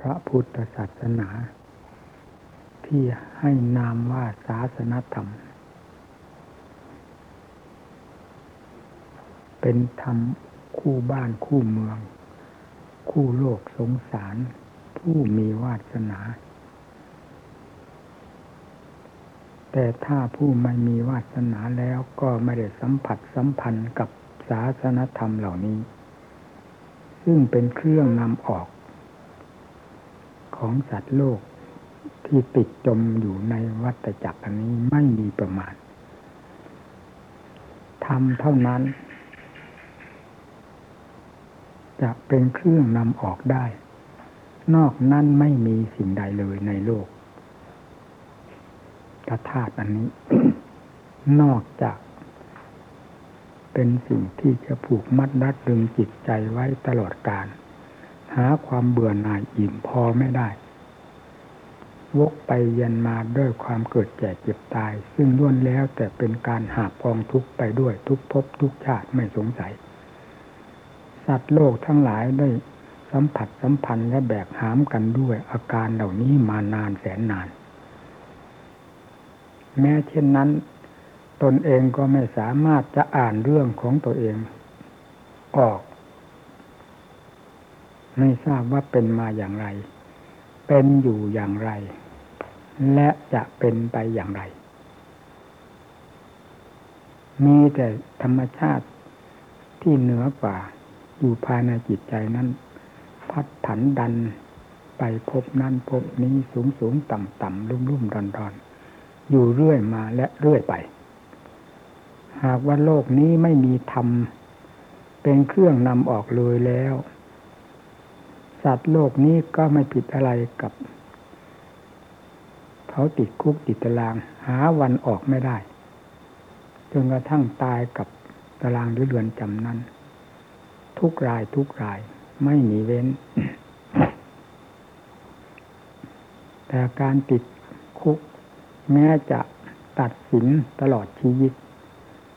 พระพุทธศาสนา ที่ให้นามว่าศาสนธรรม เป็นธรรมคู่บ้านคู่เมือง คู่โลกสงสาร ผู้มีวาสนา แต่ถ้าผู้ไม่มีวาสนาแล้วก็ไม่ได้สัมผัสสัมพันธ์กับศาสนธรรมเหล่านี้ ซึ่งเป็นเครื่องนำออก ของสัตว์โลกที่ติดจมอยู่ในวัฏจักรอันนี้ไม่มีประมาณทำเท่านั้น จะเป็นเครื่องนำออกได้ นอกนั้นไม่มีสิ่งใดเลยในโลกกระธาตุอันนี้ นอกจาก เป็นสิ่งที่จะผูกมัดรัดดึงจิตใจไว้ตลอดกาล หาความเบื่อหน่ายอิ่มพอไม่ได้ วกไปเย็นมาด้วยความเกิดแก่เจ็บตาย ซึ่งล้วนแล้วแต่เป็นการหาบกองทุกไปด้วยทุกภพทุกชาติไม่สงสัย สัตว์โลกทั้งหลายได้สัมผัสสัมพันธ์และแบกหามกันด้วยอาการเหล่านี้มานานแสนนาน แม้เช่นนั้น ตนเองก็ไม่สามารถจะอ่านเรื่องของตัวเอง ออก ไม่ทราบว่าเป็นมาอย่างไร เป็นอยู่อย่างไร และจะเป็นไปอย่างไร มีแต่ธรรมชาติที่เหนือกว่าอยู่ภายในจิตใจนั้น พัดผันดันไปพบนั่นพบนี้สูงสูงต่ำต่ำรุ่มรุ่มดอนดอนอยู่เรื่อยมาและเรื่อยไป หากว่าโลกนี้ไม่มีธรรมเป็นเครื่องนำออกเลยแล้ว สัตว์โลกนี้ก็ไม่ผิดอะไรกับเขาติดคุกติดตาราง หาวันออกไม่ได้ จนกระทั่งตายกับตารางหรือเรือนจำนั้น ทุกรายทุกรายไม่มีเว้น แต่การติดคุก แม้จะตัดสินตลอดชีวิต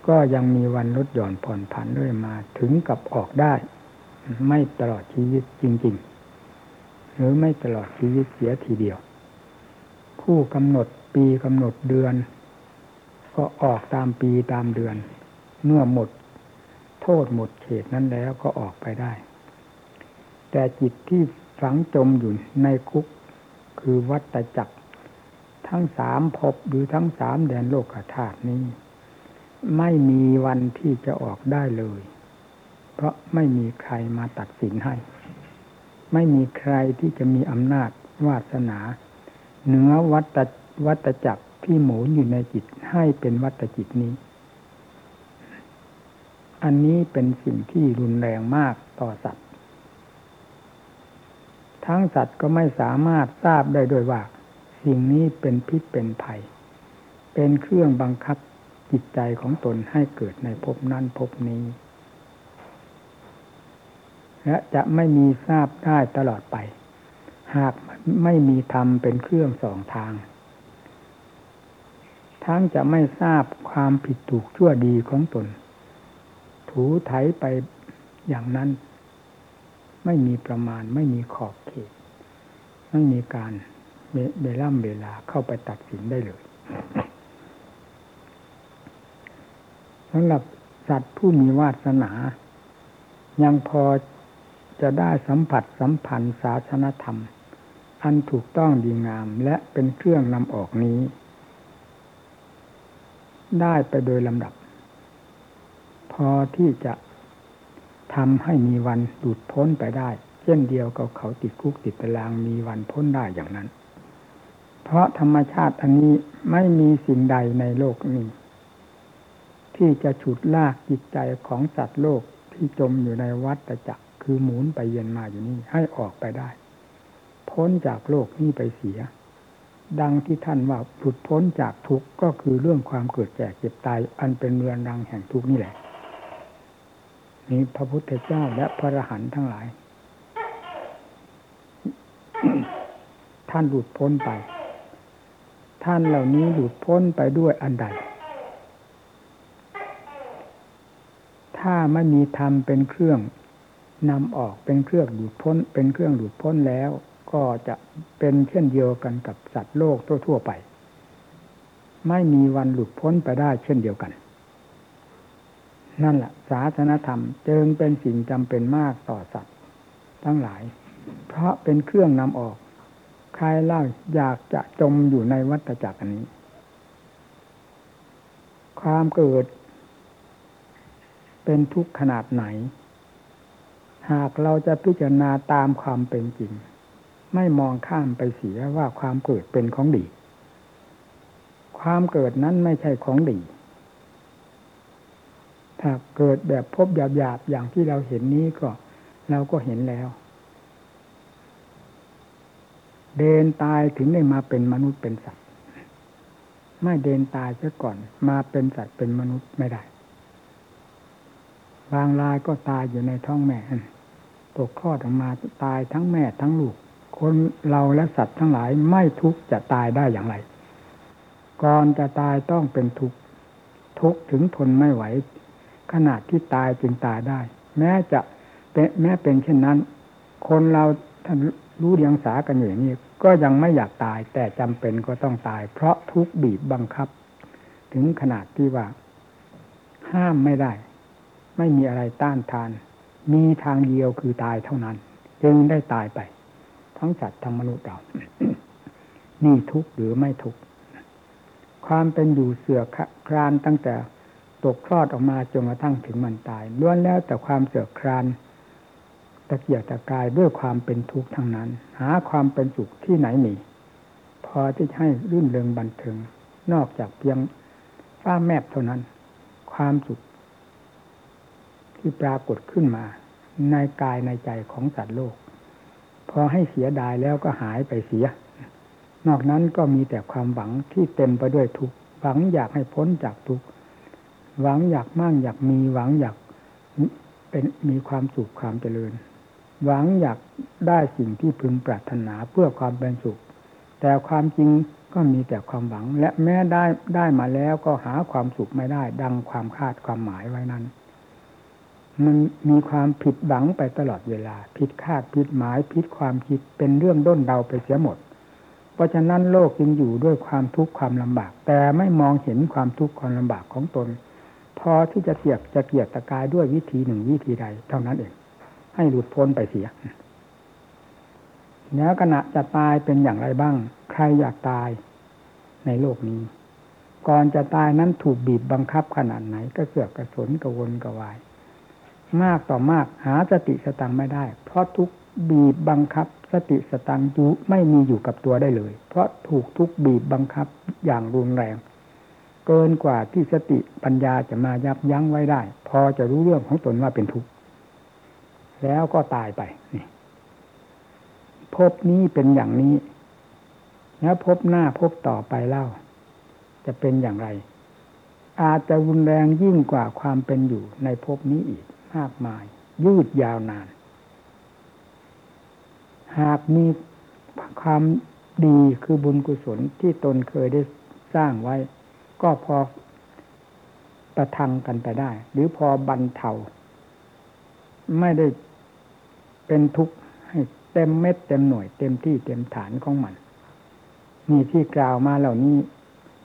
ก็ยังมีวันลดหย่อนผ่อนผันด้วยมาถึงกับออกได้ ไม่ตลอดชีวิตจริง ๆ หรือไม่ตลอดชีวิตเสียทีเดียว ผู้กำหนดปีกำหนดเดือน ก็ออกตามปีตามเดือน เมื่อหมด โทษหมดเขตนั้นแล้วก็ออกไปได้ แต่จิตที่ฝังจมอยู่ในคุกคือวัตจักร ทั้งสามภพหรือทั้งสามแดนโลกธาตุนี้ ไม่มีวันที่จะออกได้เลย เพราะไม่มีใครมาตัดสินให้ ไม่มีใครที่จะมีอำนาจวาสนาเหนือวัตวัตจักรที่หมุนอยู่ในจิตให้เป็นวัตจิตนี้ อันนี้เป็นสิ่งที่รุนแรงมากต่อสัตว์ ทั้งสัตว์ก็ไม่สามารถทราบได้โดยว่า สิ่งนี้เป็นพิษเป็นภัย เป็นเครื่องบังคับจิตใจของตนให้เกิดในภพนั้นภพนี้ และจะไม่มีทราบได้ตลอดไป หากไม่มีธรรมเป็นเครื่องสองทาง ทั้งจะไม่ทราบความผิดถูกชั่วดีของตน ถูไถไปอย่างนั้น ไม่มีประมาณไม่มีขอบเขตไม่มีการเวล่ำเวลาเข้าไปตัดสินได้เลยสำหรับสัตว์ผู้มีวาสนา ยังพอ จะได้สัมผัสสัมพันธ์ศาสนธรรม อันถูกต้องดีงามและเป็นเครื่องนำออกนี้ ได้ไปโดยลำดับ พอที่จะทำให้มีวันหลุดพ้นไปได้ เช่นเดียวกับเขาติดคุกติดตารางมีวันพ้นได้อย่างนั้น เพราะธรรมชาติอันนี้ไม่มีสิ่งใดในโลกนี้ ที่จะฉุดลากจิตใจของสัตว์โลกที่จมอยู่ในวัฏจักร คือหมุนไปเย็นมาอยู่นี่ให้ออกไปได้ พ้นจากโลกนี้ไปเสีย ดังที่ท่านว่าหลุดพ้นจากทุกข์ก็คือเรื่องความเกิดแก่เจ็บตาย อันเป็นเรือนรังแห่งทุกข์นี่แหละ นี่พระพุทธเจ้าและพระอรหันต์ทั้งหลาย ท่านหลุดพ้นไป ท่านเหล่านี้หลุดพ้นไปด้วยอันใดถ้าไม่มีธรรมเป็นเครื่อง นำออกเป็นเครื่องหลุดพ้น เป็นเครื่องหลุดพ้นแล้ว ก็จะเป็นเช่นเดียวกันกับสัตว์โลกทั่วๆไป ไม่มีวันหลุดพ้นไปได้เช่นเดียวกัน นั่นแหละศาสนธรรมจึงเป็นสิ่งจำเป็นมากต่อสัตว์ ทั้งหลาย เพราะเป็นเครื่องนำออก ใครเล่าอยากจะจมอยู่ในวัฏจักรอันนี้ ความเกิดเป็นทุกข์ขนาดไหน หากเราจะพิจารณาตามความเป็นจริง ไม่มองข้ามไปเสียว่าความเกิดเป็นของดี ความเกิดนั้นไม่ใช่ของดี ถ้าเกิดแบบพบหยาบๆอย่างที่เราเห็นนี้ก็เราก็เห็นแล้ว เดินตายถึงได้มาเป็นมนุษย์เป็นสัตว์ ไม่เดินตายซะก่อนมาเป็นสัตว์เป็นมนุษย์ไม่ได้บางรายก็ตายอยู่ในท้องแม่ ตกคลอดออกมาตายทั้งแม่ทั้งลูก คนเราและสัตว์ทั้งหลายไม่ทุกข์จะตายได้อย่างไร ก่อนจะตายต้องเป็นทุกข์ทุกข์ถึงทนไม่ไหว ขนาดที่ตายจึงตายได้ แม้จะเป็นแม้เป็นเช่นนั้น คนเราท่านรู้เดียงสากันอยู่อย่างนี้ก็ยังไม่อยากตายแต่จำเป็นก็ต้องตาย เพราะทุกข์บีบบังคับ ถึงขนาดที่ว่า ห้ามไม่ได้ ไม่มีอะไรต้านทาน มีทางเดียวคือตายเท่านั้น จึงได้ตายไป ทั้งสัตว์ทั้งมนุษย์เรานี่ทุกข์หรือไม่ทุกข์ความเป็นอยู่เสื่อครานตั้งแต่ตกคลอดออกมาจนกระทั่งถึงมันตายล้วนแล้วแต่ความเสื่อครานตะเกียกตะกายด้วยความเป็นทุกข์ทั้งนั้น หาความเป็นสุขที่ไหนมีพอที่ให้รื่นเริงบันเทิงนอกจากเพียงฟ้าแมบเท่านั้น ความสุข ที่ปรากฏขึ้นมา ในกายในใจของสัตว์โลก พอให้เสียดายแล้วก็หายไปเสีย นอกนั้นก็มีแต่ความหวังที่เต็มไปด้วยทุกข์หวังอยากให้พ้นจากทุกข์หวังอยากมั่งอยากมีหวังอยากเป็นมีความสุขความเจริญ หวังอยากได้สิ่งที่พึงปรารถนาเพื่อความเป็นสุข แต่ความจริงก็มีแต่ความหวัง และแม้ได้ได้มาแล้วก็หาความสุขไม่ได้ ดังความคาดความหมายไว้นั้น มันมีความผิดหวังไปตลอดเวลา ผิดคาดผิดหมายผิดความคิดเป็นเรื่องด้นเดาไปเสียหมด เพราะฉะนั้นโลกจึงอยู่ด้วยความทุกข์ความลำบาก แต่ไม่มองเห็นความทุกข์ความลำบากของตน พอที่จะเสียกจะเกียกตะกายด้วยวิธีหนึ่งวิธีใด เท่านั้นเอง ให้หลุดพ้นไปเสียแล้วขณะจะตายเป็นอย่างไรบ้าง ใครอยากตายในโลกนี้ ก่อนจะตายนั้นถูกบีบบังคับขนาดไหน ก็เสือกกระสนกระวนกระวาย มากต่อมากหาสติสตังไม่ได้ เพราะทุกบีบบังคับ สติสตังยู่ไม่มีอยู่กับตัวได้เลย เพราะถูกทุกบีบบังคับอย่างรุนแรง เกินกว่าที่สติปัญญาจะมายับยั้งไว้ได้ พอจะรู้เรื่องของตนว่าเป็นทุกข์แล้วก็ตายไปนี่พบนี้เป็นอย่างนี้ แล้วพบหน้าพบต่อไปเล่า จะเป็นอย่างไร อาจจะรุนแรงยิ่งกว่าความเป็นอยู่ในภพนี้อีก มากมาย ยืดยาวนาน หากมีความดีคือบุญกุศลที่ตนเคยได้สร้างไว้ ก็พอประทังกันไปได้ หรือพอบรรเทาไม่ได้เป็นทุกข์ให้เต็มเม็ดเต็มหน่วย เต็มที่เต็มฐานของมันนี่ที่กล่าวมาเหล่านี้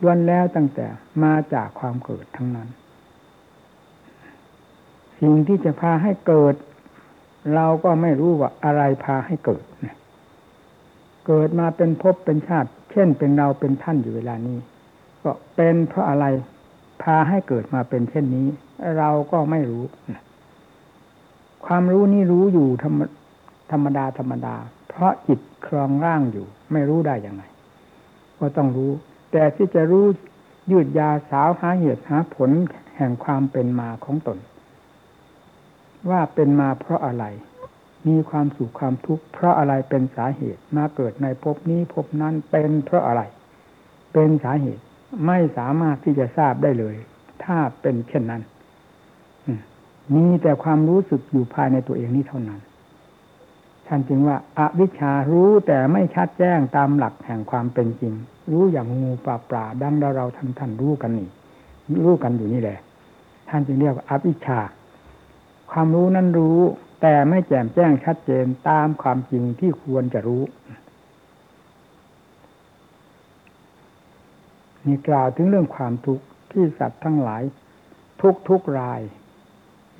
ล้วนแล้วตั้งแต่มาจากความเกิดทั้งนั้น สิ่งที่จะพาให้เกิด เราก็ไม่รู้ว่าอะไรพาให้เกิด เกิดมาเป็นภพเป็นชาติ เช่นเป็นเราเป็นท่านอยู่เวลานี้ ก็เป็นเพราะอะไรพาให้เกิดมาเป็นเช่นนี้ เราก็ไม่รู้ ความรู้นี่รู้อยู่ธรรมธรรมดาธรรมดา เพราะจิตครองร่างอยู่ ไม่รู้ได้อย่างไรก็ต้องรู้ แต่ที่จะรู้ยืดยาสาวหาเหตุหาผลแห่งความเป็นมาของตน ว่าเป็นมาเพราะอะไร มีความสุขความทุกข์เพราะอะไรเป็นสาเหตุมาเกิดในภพนี้ภพนั้นเป็นเพราะอะไร เป็นสาเหตุไม่สามารถที่จะทราบได้เลย ถ้าเป็นเช่นนั้นมีแต่ความรู้สึกอยู่ภายในตัวเองนี้เท่านั้นท่านจึงว่าอาวิชารู้แต่ไม่ชัดแจ้งตามหลักแห่งความเป็นจริง รู้อย่างงูปลาปลาดังเราเราท่านท่านรู้กันนี่รู้กันอยู่นี่แหละ ท่านจึงเรียกว่าอวิชชา ความรู้นั้นรู้ แต่ไม่แจ่มแจ้งชัดเจนตามความจริงที่ควรจะรู้นี่กล่าวถึงเรื่องความทุกข์ที่สัตว์ทั้งหลาย ทุกทุกราย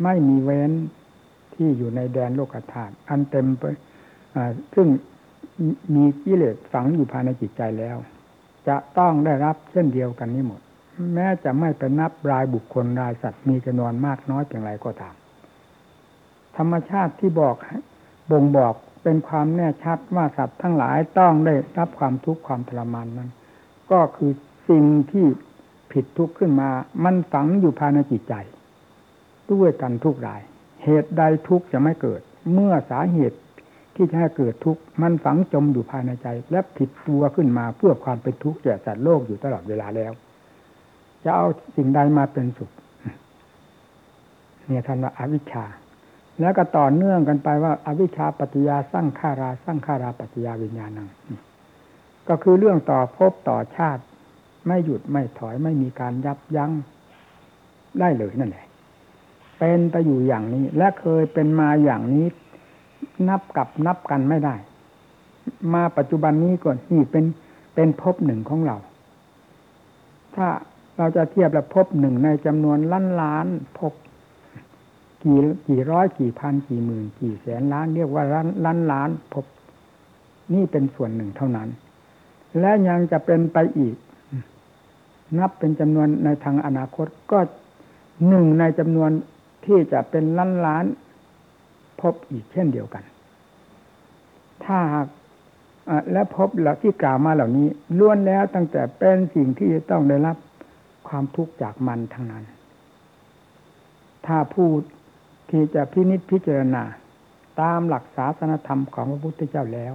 ไม่มีเว้นที่อยู่ในแดนโลกธาตุอันเต็มไปซึ่งมีกิเลสฝังอยู่ภายในจิตใจแล้ว จะต้องได้รับเช่นเดียวกันนี้หมด แม้จะไม่เป็นนับรายบุคคลรายสัตว์มีจำนวนมากน้อยเพียงไรก็ตาม ธรรมชาติที่บอกบ่งบอกเป็นความแน่ชัดว่าสัตว์ทั้งหลายต้องได้รับความทุกข์ความทรมานนั้น ก็คือสิ่งที่ผิดทุกข์ขึ้นมา มันฝังอยู่ภายในจิตใจ ด้วยกันทุกราย เหตุใดทุกข์จะไม่เกิด เมื่อสาเหตุที่จะให้เกิดทุกข์มันฝังจมอยู่ภายในใจ และผิดตัวขึ้นมาเพื่อความเป็นทุกข์แก่สัตว์โลกอยู่ตลอดเวลาแล้ว จะเอาสิ่งใดมาเป็นสุขเนี่ยท่านว่าอาวิชชา แล้วก็ต่อเนื่องกันไปว่าอาวิชชาปัจจยาสร้างขาราสร้างขาราปัจจยาวิญญาณังก็คือเรื่องต่อภพต่อชาติ ไม่หยุดไม่ถอยไม่มีการยับยั้งได้เลยนั่นแหละ เป็นไปอยู่อย่างนี้ และเคยเป็นมาอย่างนี้ นับกับนับกันไม่ได้ มาปัจจุบันนี้ก่อนนี่เป็นเป็นภพหนึ่งของเรา ถ้าเราจะเทียบแล้วภพหนึ่งในจำนวนล้านล้านภพ กี่กี่ร้อยกี่พันกี่หมื่น กี่แสนล้าน เรียกว่าล้านล้านล้านพบนี่เป็นส่วนหนึ่งเท่านั้น และยังจะเป็นไปอีก นับเป็นจำนวนในทางอนาคตก็หนึ่งในจำนวนที่จะเป็นล้านล้าน พบอีกเช่นเดียวกัน ถ้าหากและพบเหล่าที่กล่าวมาเหล่านี้ล้วนแล้วตั้งแต่เป็นสิ่งที่จะต้องได้รับความทุกข์จากมันทั้งนั้น ถ้าพูด ที่จะพินิจพิจารณา ตามหลักศาสนธรรมของพระพุทธเจ้าแล้ว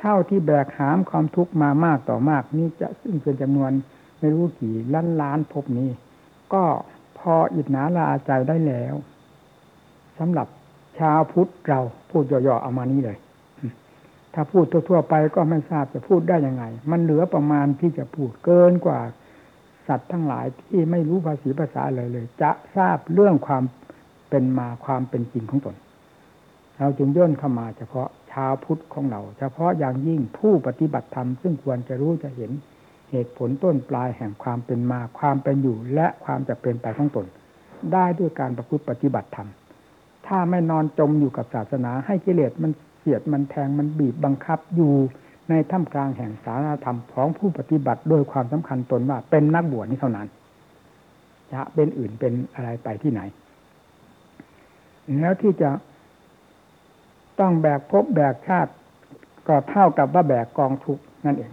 เท่าที่แบกหามความทุกข์มามากต่อมากนี่จะซึ่งเป็นจำนวนไม่รู้กี่ล้านล้านพบนี้ ก็พออิจนาลาใจได้แล้วสำหรับชาวพุทธเราพูดย่อๆเอามานี้เลย ถ้าพูดทั่วๆไปก็ไม่ทราบจะพูดได้ยังไง มันเหลือประมาณที่จะพูดเกินกว่าสัตว์ทั้งหลายที่ไม่รู้ภาษีภาษาเลยเลย จะทราบเรื่องความ เป็นมาความเป็นจริงของตน เราจึงย่นเข้ามาเฉพาะชาวพุทธของเรา เฉพาะอย่างยิ่งผู้ปฏิบัติธรรมซึ่งควรจะรู้จะเห็นเหตุผลต้นปลายแห่งความเป็นมาความเป็นอยู่ และความจะเป็นไปของตน ได้ด้วยการประพฤติปฏิบัติธรรมถ้าไม่นอนจมอยู่กับศาสนา ให้กิเลสมันเสียดมันแทงมันบีบบังคับอยู่ในท่ามกลางแห่งสารธรรมของผู้ปฏิบัติโดยความสำคัญตนว่าเป็นนักบวชนี้เท่านั้น จะเป็นอื่นเป็นอะไรไปที่ไหน แล้วที่จะต้องแบกภพแบกชาติ ก็เท่ากับว่าแบกกองทุกนั่นเอง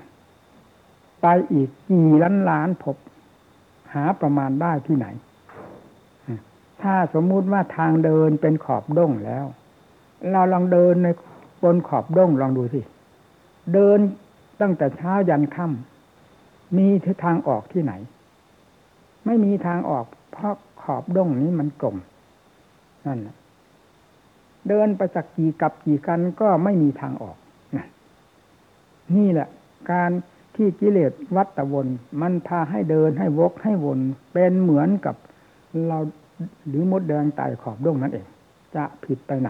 ไปอีกกี่ล้านล้านภพหาประมาณได้ที่ไหน ถ้าสมมุติว่าทางเดินเป็นขอบด้งแล้ว เราลองเดินในบนขอบด้งลองดูสิ เดินตั้งแต่เช้ายันค่ำมีทางออกที่ไหน ไม่มีทางออก เพราะขอบด้งนี้มันกลมนั่นแหละ เดินไปสักกี่กับกี่กันก็ไม่มีทางออกนี่แหละ การที่กิเลสวัตวน มันพาให้เดินให้วกให้วน เป็นเหมือนกับเราหรือมดแดงไต่ขอบด้งนั่นเอง จะผิดไปไหน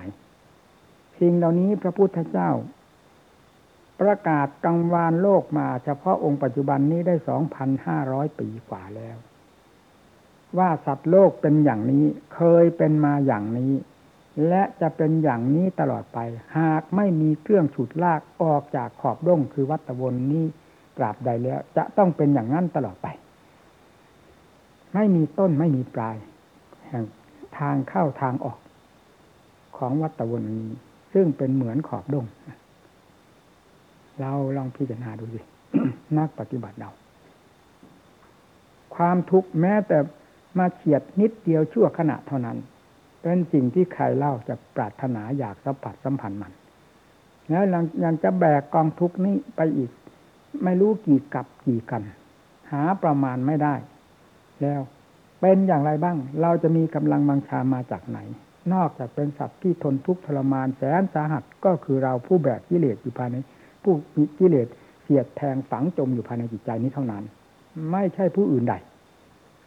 สิ่งเหล่านี้พระพุทธเจ้า ประกาศกังวานโลกมาเฉพาะองค์ปัจจุบันนี้ได้สองพันห้าร้อยปีกว่าแล้ว ว่าสัตว์โลกเป็นอย่างนี้เคยเป็นมาอย่างนี้ และจะเป็นอย่างนี้ตลอดไป หากไม่มีเครื่องฉุดลากออกจากขอบด้งคือวัตวนนี้ตราบใดแล้ว จะต้องเป็นอย่างนั้นตลอดไป ไม่มีต้นไม่มีปลาย แห่งทางเข้าทางออก ของวัตวนนี้ ซึ่งเป็นเหมือนขอบดงเราลองพิจารณาดูสินักปฏิบัติเรา ความทุกข์แม้แต่มาเฉียดนิดเดียวชั่วขณะเท่านั้น เป็นสิ่งที่ใครเล่าจะปรารถนาอยากสัมผัสสัมพันธ์มัน แล้วยังจะแบกกองทุกนี้ไปอีก ไม่รู้กี่กับกี่กัน หาประมาณไม่ได้ แล้วเป็นอย่างไรบ้าง เราจะมีกำลังบังชามาจากไหน นอกจากเป็นสัตว์ที่ทนทุกข์ทรมานแสนสาหัสก็คือเราผู้แบกกิเลสอยู่ภายในผู้มีกิเลสเสียดแทงฝังจมอยู่ภายในจิตใจนี้เท่านั้น ไม่ใช่ผู้อื่นใด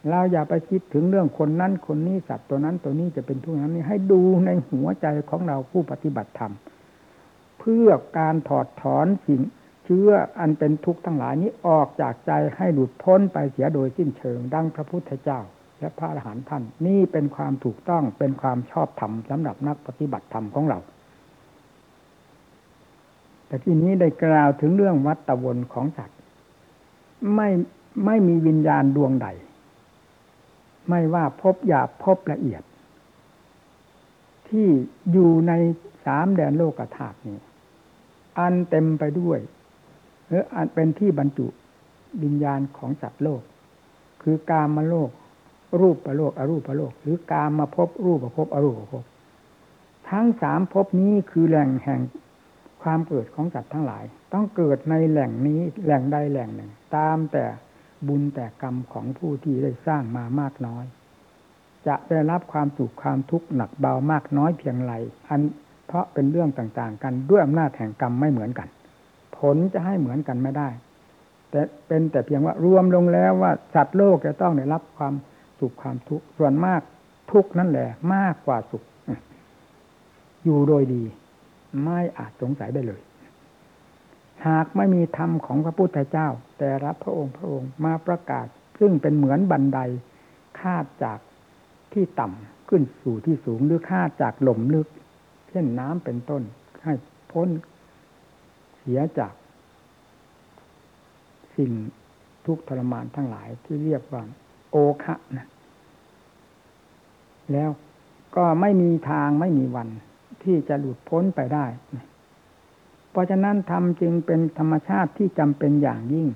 เราอย่าไปคิดถึงเรื่องคนนั้นคนนี้สัตว์ตัวนั้นตัวนี้จะเป็นทุกข์นั้นนี่ให้ดูในหัวใจของเราผู้ปฏิบัติธรรมเพื่อการถอดถอนสิ่งเชื้ออันเป็นทุกข์ทั้งหลายนี้ออกจากใจให้หลุดพ้นไปเสียโดยสิ้นเชิง ดังพระพุทธเจ้า และพระอรหันต์ท่านนี่เป็นความถูกต้องเป็นความชอบธรรมสำหรับนักปฏิบัติธรรมของเรา แต่ที่นี้ได้กล่าวถึงเรื่องวัตวนของสัตว์ไม่ไม่มีวิญญาณดวงใด ไม่ว่าพบหยาบพบละเอียด ที่อยู่ในสามแดนโลกธาตุนี้ อันเต็มไปด้วยหรืออันเป็นที่บรรจุวิญญาณของสัตว์โลก คือกามมาโลก รูปประโลกอรูปประโลก หรือกามมาพบรูปประพบอรูปประพบทั้งสามภพนี้คือแหล่งแห่งความเกิดของสัตว์ทั้งหลาย ต้องเกิดในแหล่งนี้แหล่งใดแหล่งหนึ่ง ตามแต่ บุญแต่กรรมของผู้ที่ได้สร้างมามากน้อย จะได้รับความสุขความทุกข์หนักเบามากน้อยเพียงไรอันเพราะเป็นเรื่องต่างๆ กันด้วยอำนาจแห่งกรรมไม่เหมือนกัน ผลจะให้เหมือนกันไม่ได้ แต่เป็นแต่เพียงว่ารวมลงแล้วว่าสัตว์โลกจะต้องได้รับความสุขความทุกข์ส่วนมากทุกนั่นแหละมากกว่าสุข อยู่โดยดี ไม่อาจสงสัยได้เลย หากไม่มีธรรมของพระพุทธเจ้า แต่รับพระองค์พระองค์มาประกาศ ซึ่งเป็นเหมือนบันไดคาดจากที่ต่ำขึ้นสู่ที่สูงหรือคาดจากหล่มลึก เช่นน้ำเป็นต้น ให้พ้นเสียจาก สิ่งทุกทรมานทั้งหลายที่เรียกว่า โอคะนะแล้วก็ไม่มีทางไม่มีวันที่จะหลุดพ้นไปได้ ราะฉะนั้นธรรมจึงเป็นธรรมชาติที่จำเป็นอย่างยิ่ง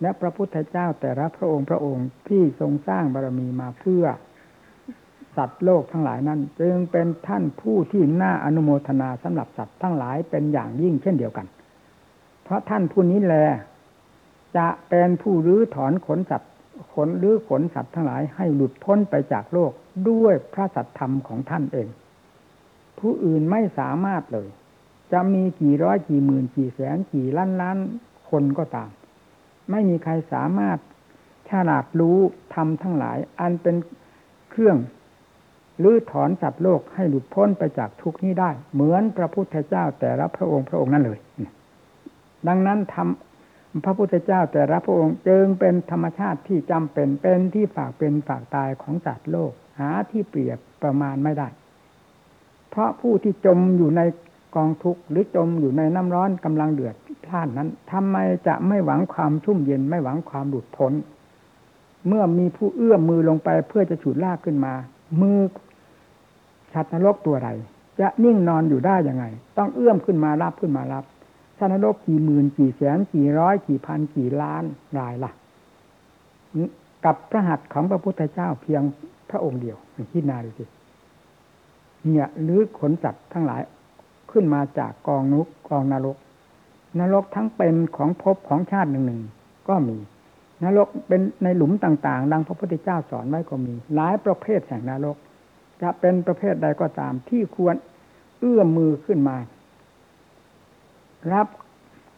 และพระพุทธเจ้าแต่ละพระองค์พระองค์ที่ทรงสร้างบารมีมาเพื่อ สัตว์โลกทั้งหลายนั้น จึงเป็นท่านผู้ที่น่าอนุโมทนาสำหรับสัตว์ทั้งหลายเป็นอย่างยิ่งเช่นเดียวกัน เพราะท่านผู้นี้แล จะเป็นผู้รื้อถอนขนสัตว์ขนหรือขนสัตว์ทั้งหลายให้หลุดพ้นไปจากโลกด้วยพระสัตธรรมของท่านเอง ผู้อื่นไม่สามารถเลย จะมีกี่ร้อยกี่หมื่นกี่แสนกี่ล้านล้านคนก็ตาม ไม่มีใครสามารถฉลาดรู้ทำทั้งหลาย อันเป็นเครื่องลื้อถอนสัตว์โลกให้หลุดพ้นไปจากทุกนี้ได้ เหมือนพระพุทธเจ้าแต่ละพระองค์พระองค์นั้นเลย ดังนั้นทำพระพุทธเจ้าแต่ละพระองค์จึงเป็นธรรมชาติที่จำเป็นเป็นที่ฝากเป็นฝากตายของสัตว์โลก หาที่เปรียบประมาณไม่ได้ เพราะผู้ที่จมอยู่ใน กองทุกข์หรือจมอยู่ในน้ำร้อนกำลังเดือดพล่านนั้นทำไมจะไม่หวังความชุ่มเย็นไม่หวังความหลุดพ้น เมื่อมีผู้เอื้อมมือลงไปเพื่อจะฉุดลากขึ้นมา มือสัตว์นรกตัวใดจะนิ่งนอนอยู่ได้ยังไง ต้องเอื้อมขึ้นมารับขึ้นมารับสัตว์นรกกี่หมื่นกี่แสนกี่ร้อยกี่พันกี่ล้านรายละ่ะกับพระหัตถ์ของพระพุทธเจ้าเพียงพระองค์เดียวคิดนาดูสิเนี่ยหรือขนสัตว์ทั้งหลาย ขึ้นมาจากกองนุกกองนรก นรกทั้งเป็นของภพของชาติหนึ่งหนึ่งก็มี นรกเป็นในหลุมต่าง ๆ ดังพระพุทธเจ้าสอนไว้ก็มี หลายประเภทแห่งนรก จะเป็นประเภทใดก็ตามที่ควรเอื้อมมือขึ้นมา รับ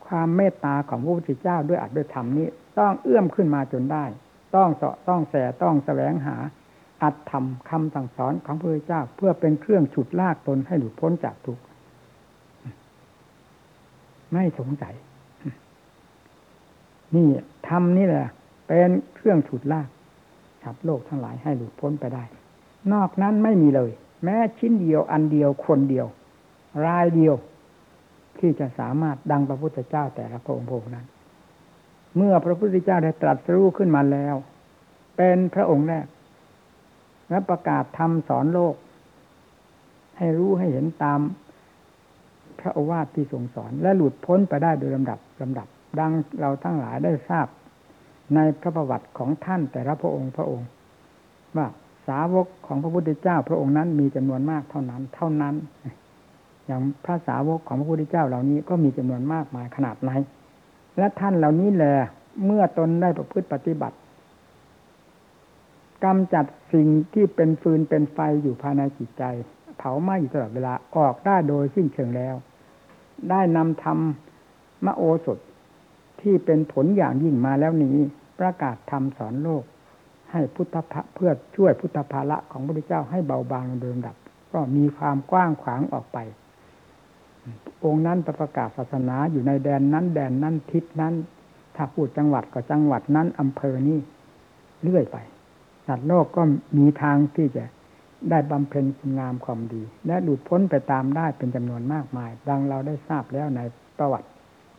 ความเมตตาของพระพุทธเจ้าด้วยอัดด้วยธรรมนี้ ต้องเอื้อมขึ้นมาจนได้ ต้องเสาะต้องแสต้องแสวงหาอัดทำคำสั่งสอนของพระพุทธเจ้า เพื่อเป็นเครื่องฉุดลากตนให้หลุดพ้นจากทุกข์ ไม่สงสัย นี่ทำนี่แหละเป็นเครื่องฉุดลากฉับโลกทั้งหลายให้หลุดพ้นไปได้ นอกนั้นไม่มีเลย แม้ชิ้นเดียวอันเดียวคนเดียว รายเดียว ที่จะสามารถดังพระพุทธเจ้าแต่ละพระองค์พระนั้น เมื่อพระพุทธเจ้าได้ตรัสรู้ขึ้นมาแล้ว เป็นพระองค์แรกและประกาศธรรมสอนโลก ให้รู้ให้เห็นตาม พระโอวาทที่ทรงสอน และหลุดพ้นไปได้โดยลำดับลำดับ ดังเราทั้งหลายได้ทราบ ในพระประวัติของท่านแต่ละพระองค์พระองค์ ว่าสาวกของพระพุทธเจ้า พระองค์นั้นมีจำนวนมากเท่านั้น เท่านั้น อย่างพระสาวกของพระพุทธเจ้าเหล่านี้ก็มีจำนวนมากมายขนาดไหนและท่านเหล่านี้แหละเมื่อตนได้ประพฤติปฏิบัติกำจัดสิ่งที่เป็นฟืนเป็นไฟอยู่ภายในจิตใจ เผาไหม้อยู่ตลอดเวลาออกได้โดยสิ้นเชิงแล้ว ได้นำธรรมมโอสถที่เป็นผลอย่างยิ่งมาแล้วนี้ ประกาศธรรมสอนโลก ให้พุทธะเพื่อช่วยพุทธภาระของพระพุทธเจ้าให้เบาบางลงโดยลำดับ ก็มีความกว้างขวางออกไป องค์นั้นประกาศศาสนาอยู่ในแดนนั้น แดนนั้นทิศนั้น ถ้าพูดจังหวัดก็จังหวัดนั้นอำเภอนี้เรื่อยไปสัตว์โลกก็มีทางที่จะ ได้บำเพ็ญคุณงามความดี และหลุดพ้นไปตามได้เป็นจำนวนมากมาย ดังเราได้ทราบแล้วในประวัติ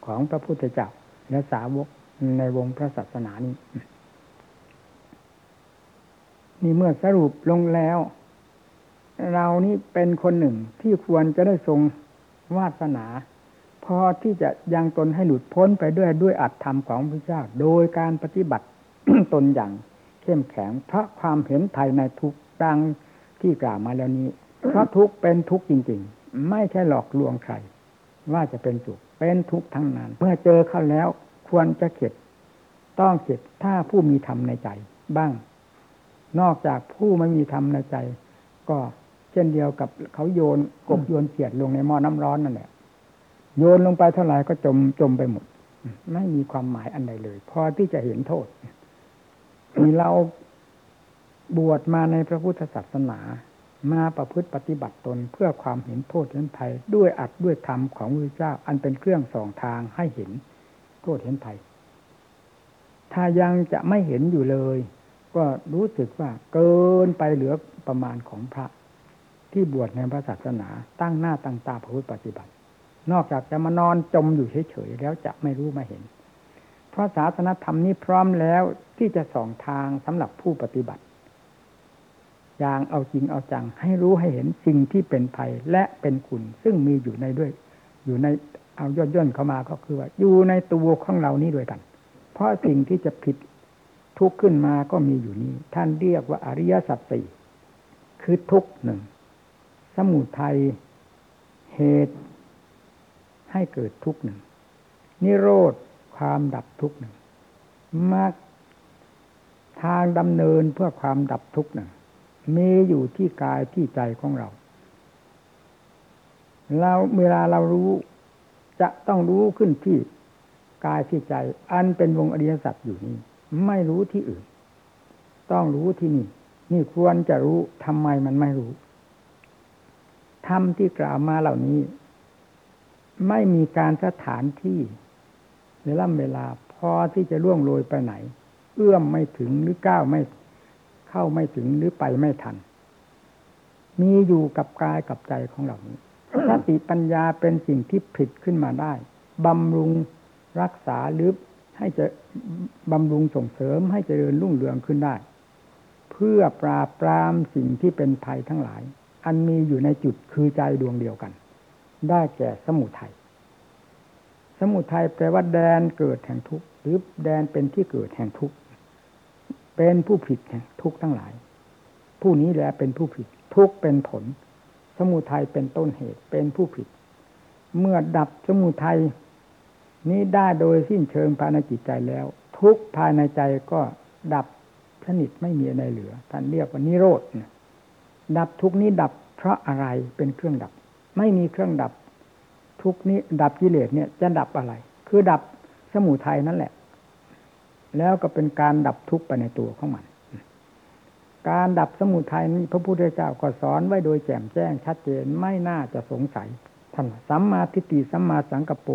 ของพระพุทธเจ้าและสาวกในวงพระศาสนานี้ นี่เมื่อสรุปลงแล้ว เรานี่เป็นคนหนึ่งที่ควรจะได้ทรงวาสนา พอที่จะยังตนให้หลุดพ้นไปด้วยด้วยอัตธรรมของพระเจ้า โดยการปฏิบัติตนอย่างเข้มแข็งเพราะความเห็นไทยในทุกดัง ที่กล่าวมาแล้วนี้ เพราะทุกเป็นทุกจริง ๆ ไม่ใช่หลอกลวงใคร ว่าจะเป็นสุขเป็นทุกทั้งนั้น เมื่อเจอเข้าแล้วควรจะเข็ดต้องเข็ดถ้าผู้มีธรรมในใจ บ้าง นอกจากผู้ไม่มีธรรมในใจ ก็เช่นเดียวกับเขาโยนกบโยนเขียดลงในหม้อน้ำร้อนนั่นแหละโยนลงไปเท่าไหร่ก็จมจมไปหมดไม่มีความหมายอันใดเลย พอที่จะเห็นโทษมีเรา บวชมาในพระพุทธศาสนา มาประพฤติปฏิบัติตนเพื่อความเห็นโทษเห็นภัยด้วยอัดด้วยธรรมของพระเจ้า อันเป็นเครื่องส่องทางให้เห็นโทษเห็นภัย ถ้ายังจะไม่เห็นอยู่เลย ก็รู้สึกว่าเกินไปเหลือประมาณของพระ ที่บวชในพระศาสนาตั้งหน้าตั้งตาประพฤติปฏิบัติ นอกจากจะมานอนจมอยู่เฉยๆแล้วจะไม่รู้ไม่เห็น เพราะศาสนธรรมนี้พร้อมแล้วที่จะส่องทางสำหรับผู้ปฏิบัติ ย่างเอาจริงเอาจัง ให้รู้ให้เห็นสิ่งที่เป็นภัยและเป็นคุณซึ่งมีอยู่ในด้วย อยู่ในเอาย่นย่นเข้ามาก็คือว่าอยู่ในตัวของเรานี้ด้วยกัน เพราะสิ่งที่จะผิดทุกข์ขึ้นมาก็มีอยู่นี้ ท่านเรียกว่าอริยสัจสี่คือทุกข์หนึ่งสมุทัยเหตุ ให้เกิดทุกข์หนึ่งนิโรธความดับทุกข์หนึ่งมรรคทางดำเนินเพื่อความดับทุกข์นะ มีอยู่ที่กายที่ใจของเรา เราเวลาเรารู้จะต้องรู้ขึ้นที่กายที่ใจ อันเป็นวงอริยสัจอยู่นี่ ไม่รู้ที่อื่น ต้องรู้ที่นี่ นี่ควรจะรู้ทำไมมันไม่รู้ธรรมที่กล่าวมาเหล่านี้ ไม่มีการสถานที่ในล่ำเวลาพอที่จะล่วงโรยไปไหน เอื้อมไม่ถึงหรือก้าวไม่ เข้าไม่ถึงหรือไปไม่ทัน มีอยู่กับกายกับใจของเรานี้สติปัญญาเป็นสิ่งที่ผิดขึ้นมาได้บำรุงรักษาหรือให้จะบำรุงส่งเสริมให้เจริญรุ่งเรืองขึ้นได้ เพื่อปราบปรามสิ่งที่เป็นภัยทั้งหลาย อันมีอยู่ในจุดคือใจดวงเดียวกัน ได้แก่สมุทัยสมุทัยแปลว่าแดนเกิดแห่งทุกข์หรือแดนเป็นที่เกิดแห่งทุกข์ เป็นผู้ผิดทุกทั้งหลาย ผู้นี้แหละเป็นผู้ผิด ทุกเป็นผล สมุทัยเป็นต้นเหตุเป็นผู้ผิด เมื่อดับสมุทัยนี้ได้โดยสิ้นเชิงภายในจิตใจแล้ว ทุกภายในใจก็ดับสนิทไม่มีอะไรเหลือท่านเรียกว่านิโรธดับทุกนี้ดับเพราะอะไรเป็นเครื่องดับ ไม่มีเครื่องดับ ทุกนี้ดับกิเลสเนี่ยจะดับอะไร คือดับสมุทัยนั่นแหละ แล้วก็เป็นการดับทุกข์ไปในตัวของมัน การดับสมุทัยนี้พระพุทธเจ้าก็สอนไว้โดยแจ่มแจ้งชัดเจนไม่น่าจะสงสัยท่านสัมมาทิฏฐิสัมมาสังกปร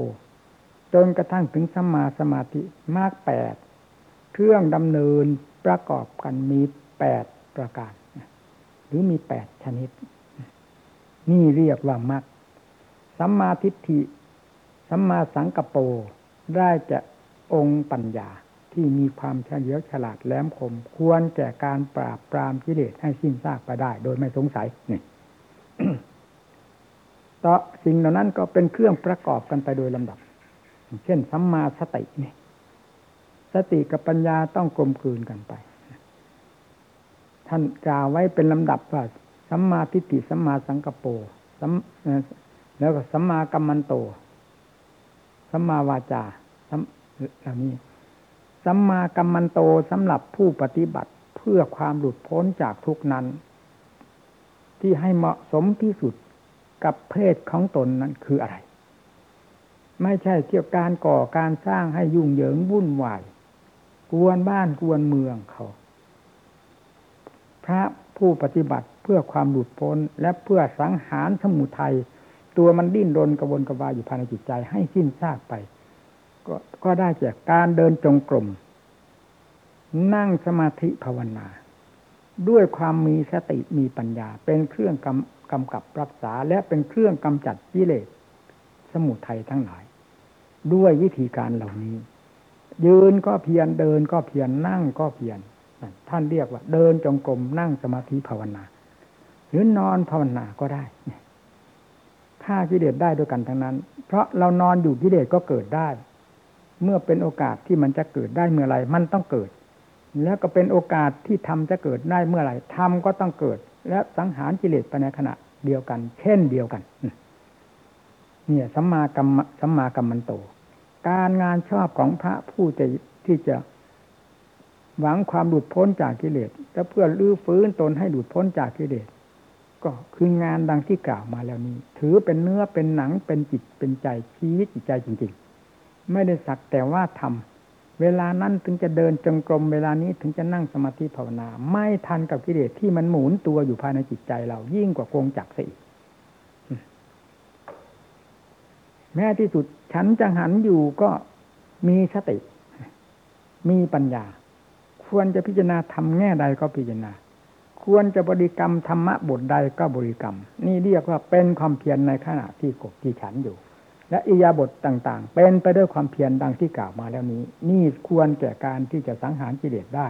จนกระทั่งถึงสัมมาสมาธิมากแปดเครื่องดำเนินประกอบกันมีแปดประการ หรือมีแปดชนิด นี่เรียกว่ามรรคสัมมาทิฏฐิสัมมาสังกปรได้จะองค์ปัญญา ที่มีความเฉลียวฉลาดแหลมคม ควรแก่การปราบปรามกิเลสให้สิ้นซากไปได้ โดยไม่สงสัยนี่ต่อสิ่งเหล่านั้นก็เป็นเครื่องประกอบกันไปโดยลำดับ เช่นสัมมาสตินี่สติกับปัญญาต้องกลมกลืนกันไป ท่านกล่าวไว้เป็นลำดับว่าสัมมาทิฏฐิสัมมาสังกปรสัมแล้วก็สัมมากัมมันโตสัมมาวาจาเหล่านี้ สัมมากัมมันโตสำหรับผู้ปฏิบัติเพื่อความหลุดพ้นจากทุกนั้น ที่ให้เหมาะสมที่สุดกับเพศของตนนั้นคืออะไร ไม่ใช่เกี่ยวกับการก่อการสร้างให้ยุ่งเหยิงวุ่นวายกวนบ้านกวนเมืองเขา พระผู้ปฏิบัติเพื่อความหลุดพ้นและเพื่อสังหารสมุทัยตัวมันดิ้นรนกระวนกระวายอยู่ภายในจิตใจให้สิ้นซากไป ก็ก็ได้จากการเดินจงกรม นั่งสมาธิภาวนา ด้วยความมีสติมีปัญญา เป็นเครื่องกำกำกับรักษาและเป็นเครื่องกำจัดกิเลสสมุทัยทั้งหลาย ด้วยวิธีการเหล่านี้ ยืนก็เพียรเดินก็เพียรนั่งก็เพียรท่านเรียกว่า เดินจงกรมนั่งสมาธิภาวนา หรือนอนภาวนาก็ได้ฆ่ากิเลสได้ด้วยกันทั้งนั้น เพราะเรานอนอยู่กิเลสก็เกิดได้ เมื่อเป็นโอกาสที่มันจะเกิดได้เมื่อไรมันต้องเกิด แล้วก็เป็นโอกาสที่ทำจะเกิดได้เมื่อไรทำก็ต้องเกิด และสังหารกิเลสไปในขณะเดียวกัน เช่นเดียวกันเนี่ยสัมมากรรมสัมมากรรมันโต การงานชอบของพระผู้จะที่จะหวังความหลุดพ้นจากกิเลสและเพื่อลื้อฟื้นตนให้หลุดพ้นจากกิเลสก็คืองานดังที่กล่าวมาแล้วนี้ ถือเป็นเนื้อเป็นหนังเป็นจิตเป็นใจชีวิตจิตใจจริง ๆ ไม่ได้สักแต่ว่าทำเวลานั้นถึงจะเดินจงกรมเวลานี้ถึงจะนั่งสมาธิภาวนา ไม่ทันกับกิเลสที่มันหมุนตัวอยู่ภายในจิตใจเรายิ่งกว่ากงจักสิแม้ที่สุดฉันจะหันอยู่ก็มีสติ มีปัญญา ควรจะพิจารณาทำแง่ใดก็พิจารณา ควรจะบริกรรมธรรมะบทใดก็บริกรรม นี่เรียกว่าเป็นความเพียรในขณะที่กบที่ฉันอยู่ และอิยาบทต่าง ๆ เป็นไปด้วยความเพียรดังที่กล่าวมาแล้วนี้ นี่ควรแก่การที่จะสังหารกิเลสได้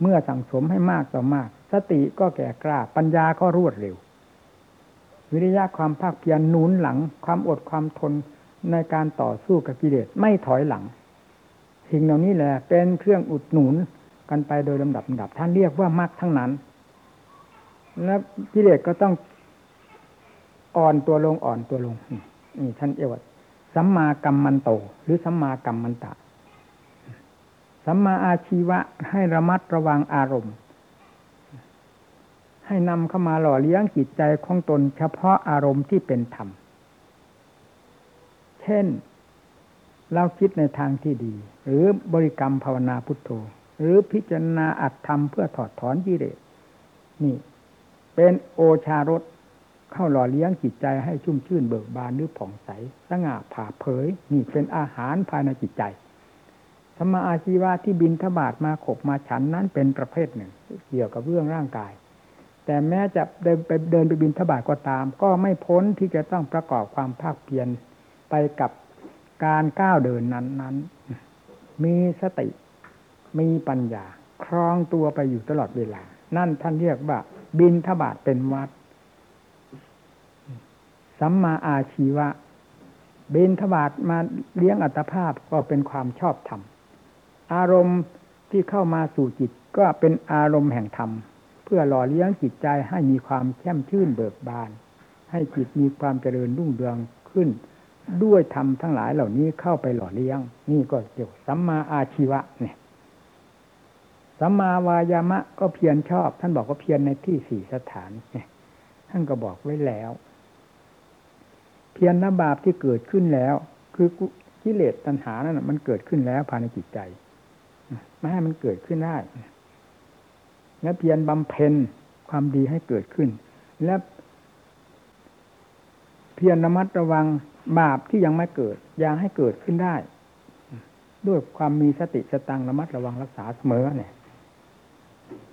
เมื่อสั่งสมให้มากต่อมาก สติก็แก่กล้า ปัญญาก็รวดเร็ว วิริยะความภาคเพียรหนุนหลัง ความอดความทนในการต่อสู้กับกิเลสไม่ถอยหลังสิ่งเหล่านี้แหละเป็นเครื่องอุดหนุนกันไปโดยลำดับลำดับท่านเรียกว่ามรรคทั้งนั้น แล้วกิเลสก็ต้องอ่อนตัวลงอ่อนตัวลง นี่ท่านเอวดสัมมากรรมมันโต หรือสัมมากรรมมันตะ สัมมาอาชีวะให้ระมัดระวังอารมณ์ ให้นำเข้ามาหล่อเลี้ยงจิตใจของตนเฉพาะอารมณ์ที่เป็นธรรม เช่น เราคิดในทางที่ดี หรือบริกรรมภาวนาพุทโธ หรือพิจารณาอัตธรรมเพื่อถอดถอนกิเลสนี่ เป็นโอชารส เข้าหล่อเลี้ยงจิตใจให้ชุ่มชื่นเบิกบานหรือผ่องใสสง่าผ่าเผยนี่เป็นอาหารภายในจิตใจสมอาชีวะที่บินทบาทมาขบมาฉันนั้นเป็นประเภทหนึ่ง เกี่ยวกับเรื่องร่างกาย แต่แม้จะเดินไปเดินไปบินทบาทก็ตาม ก็ไม่พ้นที่จะต้องประกอบความภาคเพียรไปกับการก้าวเดินนั้นนั้นมีสติมีปัญญา ครองตัวไปอยู่ตลอดเวลา นั่นท่านเรียกว่า บินทบาทเป็นวัด สัมมาอาชีวะ เบินทบาทมาเลี้ยงอัตภาพก็เป็นความชอบธรรม อารมณ์ที่เข้ามาสู่จิตก็เป็นอารมณ์แห่งธรรม เพื่อหล่อเลี้ยงจิตใจให้มีความแช่มชื่นเบิกบาน ให้จิตมีความเจริญรุ่งเรืองขึ้น ด้วยธรรมทั้งหลายเหล่านี้เข้าไปหล่อเลี้ยง นี่ก็เกี่ยวสัมมาอาชีวะเนี่ยสัมมาวายามะก็เพียรชอบ ท่านบอกว่าเพียรในที่สี่สถานเนี่ยท่านก็บอกไว้แล้ว พียรนบาปที่เกิดขึ้นแล้ว คือกิเลสตัณหานั่นมันเกิดขึ้นแล้วภายในจิตใจไม่ให้มันเกิดขึ้นได้และเพียรบำเพ็ญความดีให้เกิดขึ้น และเพียรระมัดระวังบาปที่ยังไม่เกิดอย่าให้เกิดขึ้นได้ ด้วยความมีสติสตังระมัดระวังรักษาเสมอเนี่ย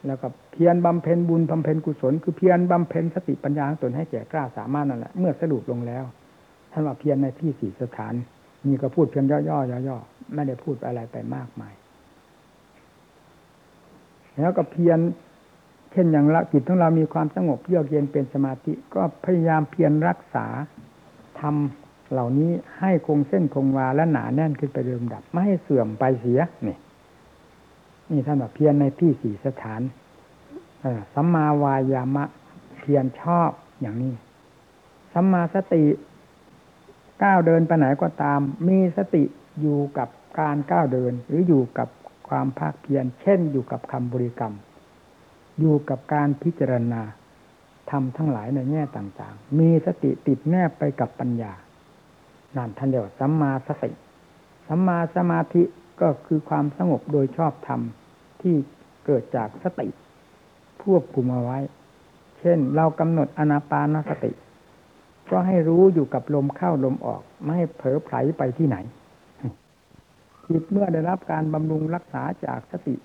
แล้วก็เพียรบำเพ็ญบุญบำเพ็ญกุศล คือเพียรบำเพ็ญสติปัญญาตนให้แก่กล้าสามารถนั่นแหละเมื่อสรุปลงแล้ว ท่านว่าเพียรในที่สี่สถาน มีก็พูดเพียงย่อๆย่อๆไม่ได้พูดอะไรไปมากมาย แล้วก็เพียรเช่นอย่างละจิตของเรามีความสงบเยือกเย็นเป็นสมาธิ ก็พยายามเพียรรักษาทำเหล่านี้ให้คงเส้นคงวาและหนาแน่นขึ้นไปเดิมดับ ไม่ให้เสื่อมไปเสียนี่นี่ท่านบอกเพียรในที่สี่สถานสัมมาวายามะ เพียรชอบอย่างนี้สัมมาสติ ก้าวเดินไปไหนก็ตาม มีสติอยู่กับการก้าวเดิน หรืออยู่กับความภาคเพียรเช่น อยู่กับคำบริกรรม อยู่กับการพิจารณาทำทั้งหลายในแง่ต่างๆ มีสติติดแนบไปกับปัญญานั่นท่านเรียกว่าสัมมาสติสัมมาสมาธิก็คือความสงบโดยชอบธรรมที่เกิดจากสติควบคุมเอาไว้ เช่น เรากำหนดอนาปานสติ ก็ให้รู้อยู่กับลมเข้าลมออก ไม่เผลอไผลไปที่ไหนจิตเมื่อได้รับการบำรุงรักษาจากสติ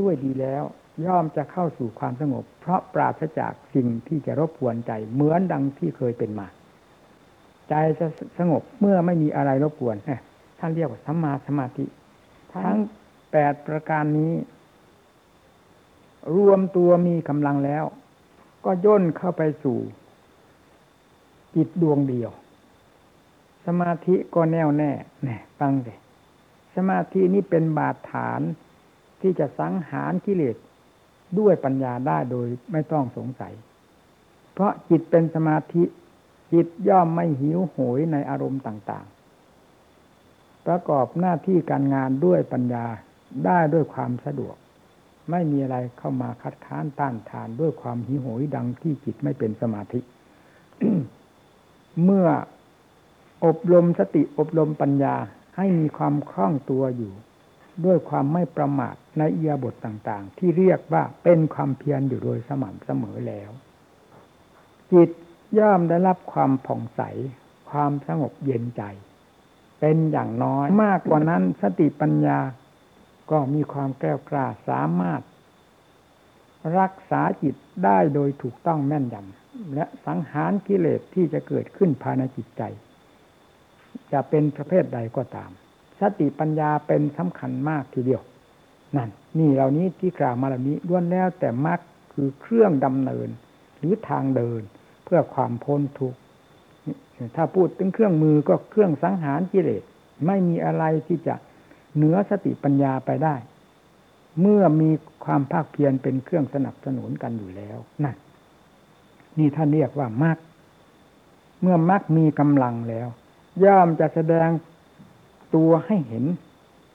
ด้วยดีแล้ว ย่อมจะเข้าสู่ความสงบ เพราะปราศจากสิ่งที่จะรบกวนใจ เหมือนดังที่เคยเป็นมา ใจจะสงบเมื่อไม่มีอะไรรบกวนท่านเรียกว่าสัมมาสมาธิ ทั้งแปดประการนี้ รวมตัวมีกำลังแล้ว ก็ย่นเข้าไปสู่ จิตดวงเดียว สมาธิก็แน่วแน่แน่ฟังเลยสมาธินี้เป็นบาดฐานที่จะสังหารกิเลสด้วยปัญญาได้โดยไม่ต้องสงสัย เพราะจิตเป็นสมาธิ จิตย่อมไม่หิวโหยในอารมณ์ต่างๆ ประกอบหน้าที่การงานด้วยปัญญาได้ด้วยความสะดวก ไม่มีอะไรเข้ามาคัดค้านต้านทานด้วยความหิวโหยดังที่จิตไม่เป็นสมาธิ เมื่ออบรมสติอบรมปัญญาให้มีความคล่องตัวอยู่ ด้วยความไม่ประมาทในเอียบทต่างๆ ที่เรียกว่าเป็นความเพียรอยู่โดยสม่ำเสมอแล้ว จิตย่อมได้รับความผ่องใส ความสงบเย็นใจ เป็นอย่างน้อยมากกว่านั้นสติปัญญาก็มีความแก้วกล้าสามารถ รักษาจิตได้โดยถูกต้องแม่นยำ และสังหารกิเลสที่จะเกิดขึ้นภายในจิตใจ จะเป็นประเภทใดก็ตาม สติปัญญาเป็นสำคัญมากทีเดียว นั่น นี่เหล่านี้ที่กล่าวมาเหล่านี้ล้วนแล้วแต่มรรคคือเครื่องดำเนิน หรือทางเดินเพื่อความพ้นทุกข์ถ้าพูดถึงเครื่องมือก็เครื่องสังหารกิเลสไม่มีอะไรที่จะเหนือสติปัญญาไปได้ เมื่อมีความภาคเพียรเป็นเครื่องสนับสนุนกันอยู่แล้วนั่น นี่ท่านเรียกว่ามรรคเมื่อมรรคมีกำลังแล้ว ย่อมจะแสดงตัวให้เห็น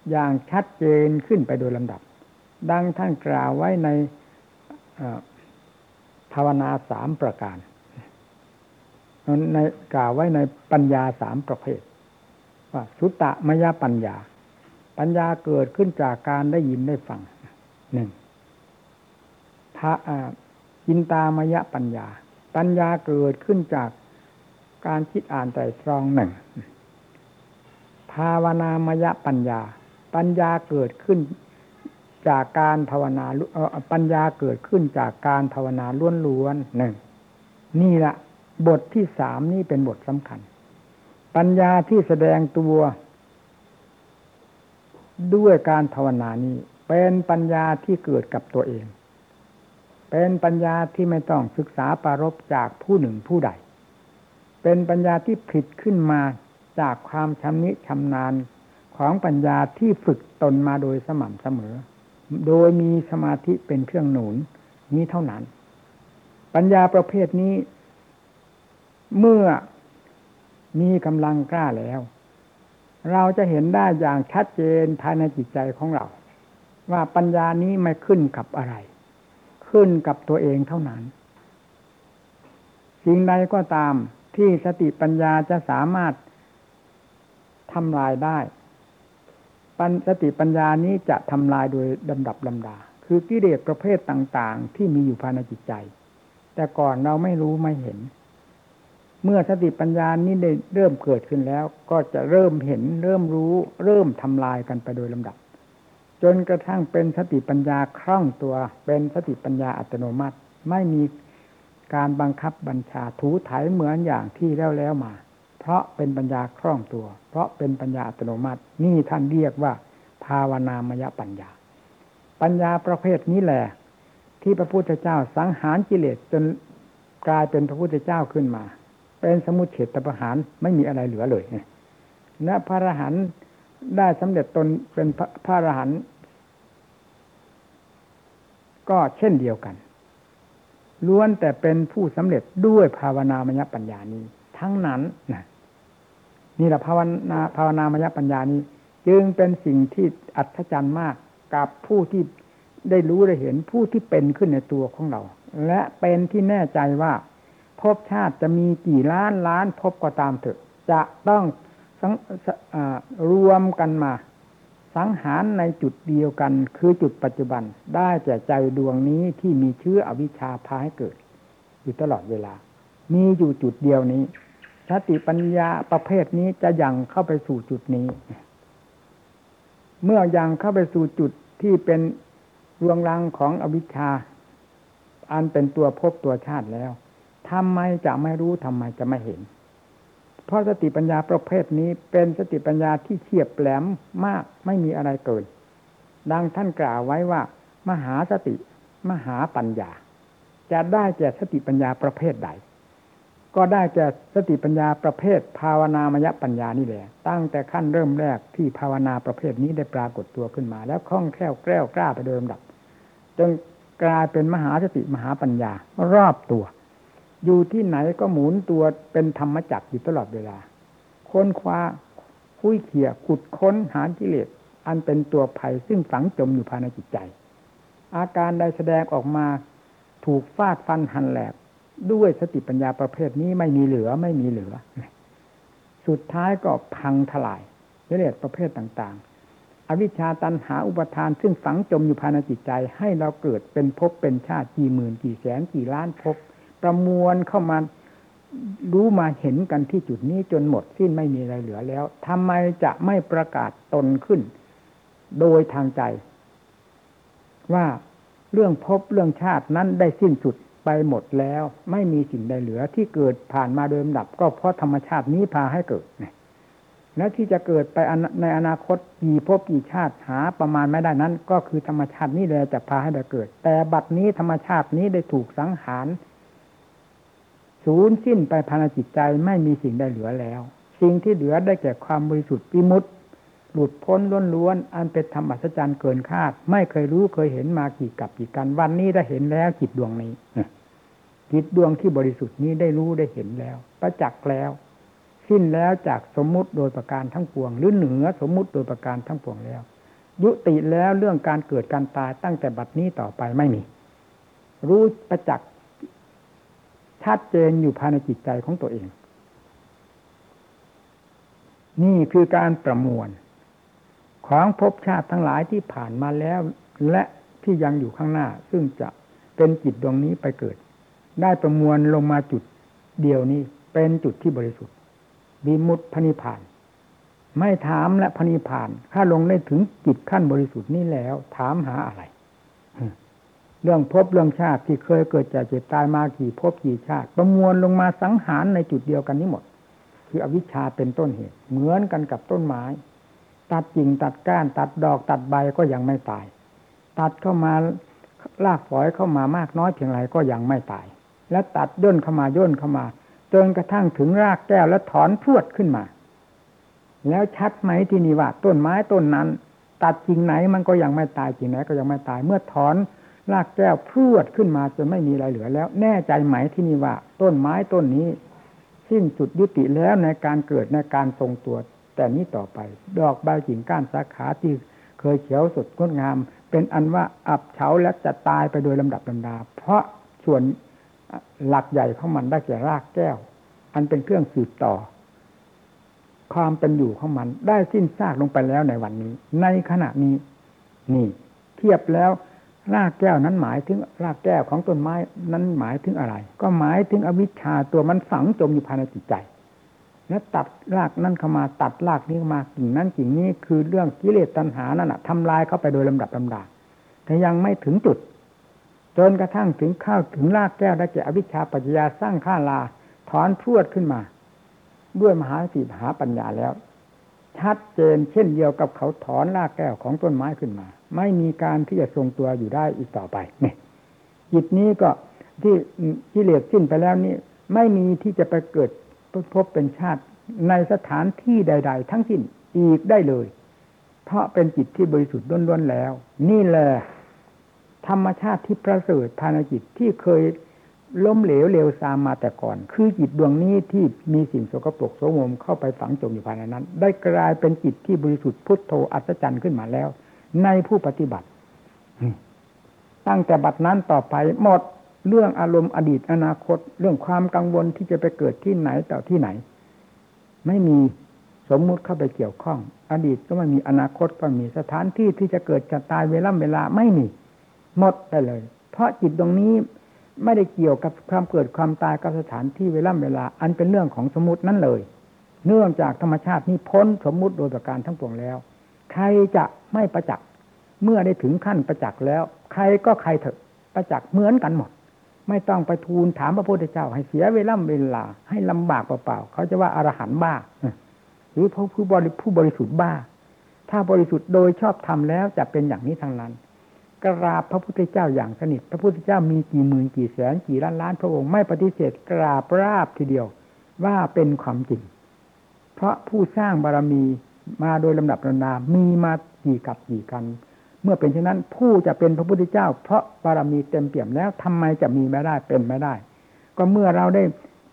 อย่างชัดเจนขึ้นไปโดยลำดับ ดังท่านกล่าวไว้ในภาวนาสามประการในกล่าวไว้ในปัญญาสามประเภท ว่าสุตตะมยปัญญา ปัญญาเกิดขึ้นจากการได้ยินได้ฟังหนึ่งพระจินตามยปัญญา ปัญญาเกิดขึ้นจากการคิดอ่านใจตรองหนึ่ง ภาวนามยปัญญา ปัญญาเกิดขึ้นจากการภาวนาปัญญาเกิดขึ้นจากการภาวนาล้วนๆหนึ่งนี่แหละบทที่สามนี่เป็นบทสำคัญ ปัญญาที่แสดงตัว ด้วยการภาวนานี้ เป็นปัญญาที่เกิดกับตัวเอง เป็นปัญญาที่ไม่ต้องศึกษาปารบจากผู้หนึ่งผู้ใด เป็นปัญญาที่ผลิตขึ้นมาจากความชำนิชำนาญของปัญญาที่ฝึกตนมาโดยสม่ำเสมอ โดยมีสมาธิเป็นเครื่องหนุนนี้เท่านั้น ปัญญาประเภทนี้ เมื่อมีกำลังกล้าแล้ว เราจะเห็นได้อย่างชัดเจนภายในจิตใจของเรา ว่าปัญญานี้ไม่ขึ้นกับอะไร ขึ้นกับตัวเองเท่านั้น สิ่งใดก็ตามที่สติปัญญาจะสามารถทำลายได้ ปัญสติปัญญานี้จะทำลายโดยลำดับลำดา คือกิเลสประเภทต่าง ๆ ที่มีอยู่ภายในจิตใจ แต่ก่อนเราไม่รู้ไม่เห็น เมื่อสติปัญญานี้ได้เริ่มเกิดขึ้นแล้ว ก็จะเริ่มเห็นเริ่มรู้ เริ่มทำลายกันไปโดยลำดับ จนกระทั่งเป็นสติปัญญาคล่องตัว เป็นสติปัญญาอัตโนมัติ ไม่มีการบังคับบัญชาถูถ่ายเหมือนอย่างที่แล้วแล้วมา เพราะเป็นปัญญาคล่องตัว เพราะเป็นปัญญาอัตโนมัติ นี่ท่านเรียกว่า ภาวนามยปัญญา ปัญญาประเภทนี้แหละ ที่พระพุทธเจ้าสังหารกิเลสจนกลายเป็นพระพุทธเจ้าขึ้นมา เป็นสมุทเฉตประหารไม่มีอะไรเหลือเลยนะพระอรหันต์ ได้สำเร็จตนเป็นพระอรหันต์ก็เช่นเดียวกัน ล้วนแต่เป็นผู้สำเร็จด้วยภาวนามยปัญญานี้ ทั้งนั้นนะนี่แหละภาวนาภาวนามยปัญญานี้ จึงเป็นสิ่งที่อัศจรรย์มากกับผู้ที่ได้รู้ได้เห็นผู้ที่เป็นขึ้นในตัวของเรา และเป็นที่แน่ใจว่าภพชาติจะมีกี่ล้านล้านภพก็ตามเถอะ จะต้อง รวมกันมา สังหารในจุดเดียวกัน คือจุดปัจจุบันได้แก่ใจดวงนี้ที่มีเชื้ออวิชชาพาให้เกิด อยู่ตลอดเวลา มีอยู่จุดเดียวนี้สติปัญญาประเภทนี้จะยังเข้าไปสู่จุดนี้ เมื่อยังเข้าไปสู่จุดที่เป็นรวงรังของอวิชชา อันเป็นตัวพบตัวชาติแล้วทำไมจะไม่รู้ทำไมจะไม่เห็น เพราะสติปัญญาประเภทนี้เป็นสติปัญญาที่เฉียบแหลมมากไม่มีอะไรเกิน ดังท่านกล่าวไว้ว่า มหาสติ มหาปัญญา จะได้แก่สติปัญญาประเภทใด ก็ได้แก่สติปัญญาประเภท ภาวนามยปัญญานี่แหละตั้งแต่ขั้นเริ่มแรกที่ภาวนาประเภทนี้ได้ปรากฏตัวขึ้นมา แล้วคล่องแคล่วแกล้วกล้าไปโดยลำดับจนกลายเป็นมหาสติมหาปัญญารอบตัว อยู่ที่ไหนก็หมุนตัวเป็นธรรมจักรอยู่ตลอดเวลา ค้นคว้าคุยเขี่ยขุดค้นหากิเลสอันเป็นตัวภัยซึ่งฝังจมอยู่ภายในจิตใจ อาการใดแสดงออกมาถูกฟาดฟันหันแหลกด้วยสติปัญญาประเภทนี้ไม่มีเหลือไม่มีเหลือ สุดท้ายก็พังทลายกิเลสประเภทต่างๆ อวิชชาตันหาอุปทาน ซึ่งฝังจมอยู่ภายในจิตใจ ให้เราเกิดเป็นภพเป็นชาติกี่หมื่นกี่แสนกี่ล้านภพ ประมวลเข้ามารู้มาเห็นกันที่จุดนี้จนหมดสิ้นไม่มีอะไรเหลือแล้วทำไมจะไม่ประกาศตนขึ้น โดยทางใจ ว่าเรื่องภพเรื่องชาตินั้นได้สิ้นสุดไปหมดแล้ว ไม่มีสิ่งใดเหลือที่เกิดผ่านมาเดิมดับ ก็เพราะธรรมชาตินี้พาให้เกิดนและที่จะเกิดไปในอนาคตกี่ภพกี่ชาติหาประมาณไม่ได้นั้น ก็คือธรรมชาตินี้เลยจะพาให้ได้เกิด แต่บัดนี้ธรรมชาตินี้ได้ถูกสังหาร สูญสิ้นไปภายในจิตใจไม่มีสิ่งใดเหลือแล้ว สิ่งที่เหลือได้แก่ความบริสุทธิ์วิมุตติหลุดพ้นล้วนๆอันเป็นธรรมอัศจรรย์เกินคาด ไม่เคยรู้เคยเห็นมากี่กับกี่กันวันนี้ได้เห็นแล้วจิตดวงนี้จิตดวงที่บริสุทธิ์นี้ได้รู้ได้เห็นแล้ว ประจักษ์แล้ว สิ้นแล้วจากสมมุติโดยประการทั้งปวง หรือเหนือสมมุติโดยประการทั้งปวงแล้ว ยุติแล้วเรื่องการเกิดการตายตั้งแต่บัดนี้ต่อไปไม่มี รู้ประจักษ์ ชัดเจนอยู่ภายในจิตใจของตัวเอง นี่คือการประมวล ของภพชาติทั้งหลายที่ผ่านมาแล้ว และที่ยังอยู่ข้างหน้า ซึ่งจะเป็นจิตดวงนี้ไปเกิด ได้ประมวลลงมาจุดเดียวนี้ เป็นจุดที่บริสุทธิ์วิมุตพนิพาน ไม่ถามและพนิพาน ถ้าลงได้ถึงจิตขั้นบริสุทธิ์นี้แล้ว ถามหาอะไร เรื่องพบเรื่องชาติที่เคยเกิดจากเจ็บตายมากี่พบกี่ชาติ ประมวลลงมาสังหารในจุดเดียวกันนี้หมด คืออวิชชาเป็นต้นเหตุ เหมือนกันกับต้นไม้ ตัดกิ่งตัดก้าน ตัดดอกตัดใบก็ยังไม่ตาย ตัดเข้ามาลากฝอยเข้ามามากน้อยเพียงไรก็ยังไม่ตาย และตัดย่นเข้ามาย่นเข้ามาจนกระทั่งถึงรากแก้วแล้วถอนพรวดขึ้นมา แล้วชัดไหมที่นี่ว่าต้นไม้ต้นนั้น ตัดจริงไหนมันก็ยังไม่ตายจริงไหนก็ยังไม่ตายเมื่อถอน รากแก้วพรวดขึ้นมาจนไม่มีอะไรเหลือแล้ว แน่ใจไหมที่นี่ว่า ต้นไม้ต้นนี้ สิ้นสุดยุติแล้วในการเกิดในการทรงตัว แต่นี้ต่อไป ดอกใบกิ่งก้านสาขาที่เคยเขียวสดงดงาม เป็นอันว่าอับเฉาและจะตายไปโดยลำดับลำดา เพราะส่วนหลักใหญ่ของมันได้แก่รากแก้ว อันเป็นเครื่องสืบต่อ ความเป็นอยู่ของมันได้สิ้นซากลงไปแล้วในวันนี้ ในขณะนี้ นี่ เทียบแล้ว รากแก้วนั้นหมายถึงรากแก้วของต้นไม้นั้นหมายถึงอะไร ก็หมายถึงอวิชชาตัวมันฝังจมอยู่ภายในจิตใจ และตัดรากนั่นเข้ามาตัดรากนี้มากิ่งนั้นกิ่งนี้คือเรื่องกิเลสตัณหานั่นแหะทำลายเข้าไปโดยลำดับลำดาแต่ยังไม่ถึงจุด จนกระทั่งถึงข้าวถึงรากแก้วได้แก่อวิชชาปัจจยาสร้างข้าลาถอนพรวดขึ้นมา ด้วยมหาสติมหาปัญญาแล้วชัดเจนเช่นเดียวกับเขาถอนรากแก้วของต้นไม้ขึ้นมา ไม่มีการที่จะทรงตัวอยู่ได้อีกต่อไปเนี่ยจิตนี้ก็ที่ที่เลสสิ้นไปแล้วนี่ ไม่มีที่จะไปเกิดพบเป็นชาติในสถานที่ใด ๆ ทั้งสิ้นอีกได้เลย เพราะเป็นจิตที่บริสุทธิ์ล้วนๆแล้ว นี่แหละธรรมชาติที่ประเสริฐภายในจิตที่เคยล้มเหลวเร็วซามมาแต่ก่อน คือจิตดวงนี้ที่มีสิ่งสกปรกโสมมเข้าไปฝังจมอยู่ภายในนั้น ได้กลายเป็นจิตที่บริสุทธิ์พุทโธอัศจรรย์ขึ้นมาแล้ว ในผู้ปฏิบัติ ตั้งแต่บัดนั้นต่อไปหมดเรื่องอารมณ์อดีตอนาคต เรื่องความกังวลที่จะไปเกิดที่ไหนต่อที่ไหน ไม่มีสมมุติเข้าไปเกี่ยวข้อง อดีตก็ไม่มีอนาคตก็มีสถานที่ที่จะเกิดจะตายเวลาเวลาไม่มีหมดไปเลย เพราะจิตตรงนี้ไม่ได้เกี่ยวกับความเกิดความตายกับสถานที่เวลาเวลา อันเป็นเรื่องของสมมตินั่นเลย เนื่องจากธรรมชาตินี้พ้นสมมุติโดยประการทั้งปวงแล้ว ใครจะไม่ประจักษ์เมื่อได้ถึงขั้นประจักษ์แล้ว ใครก็ใครเถอะประจักษ์เหมือนกันหมด ไม่ต้องไปทูลถามพระพุทธเจ้า ให้เสียเวลาเวลา ให้ลำบากเปล่าๆเขาจะว่าอรหันต์บ้าหรือผู้ผู้บริผู้บริสุทธิ์บ้า ถ้าบริสุทธิ์โดยชอบทำแล้วจะเป็นอย่างนี้ทางนั้นกราบพระพุทธเจ้าอย่างสนิท พระพุทธเจ้ามีกี่หมื่นกี่แสนกี่ล้านล้านพระองค์ไม่ปฏิเสธกราบราบทีเดียวว่าเป็นความจริง เพราะผู้สร้างบารมี มาโดยลำดับลำนามีมากี่กับกี่กัน เมื่อเป็นเช่นนั้น ผู้จะเป็นพระพุทธเจ้า เพราะบารมีเต็มเปี่ยมแล้วทำไมจะมีไม่ได้เป็นไม่ได้ ก็เมื่อเราได้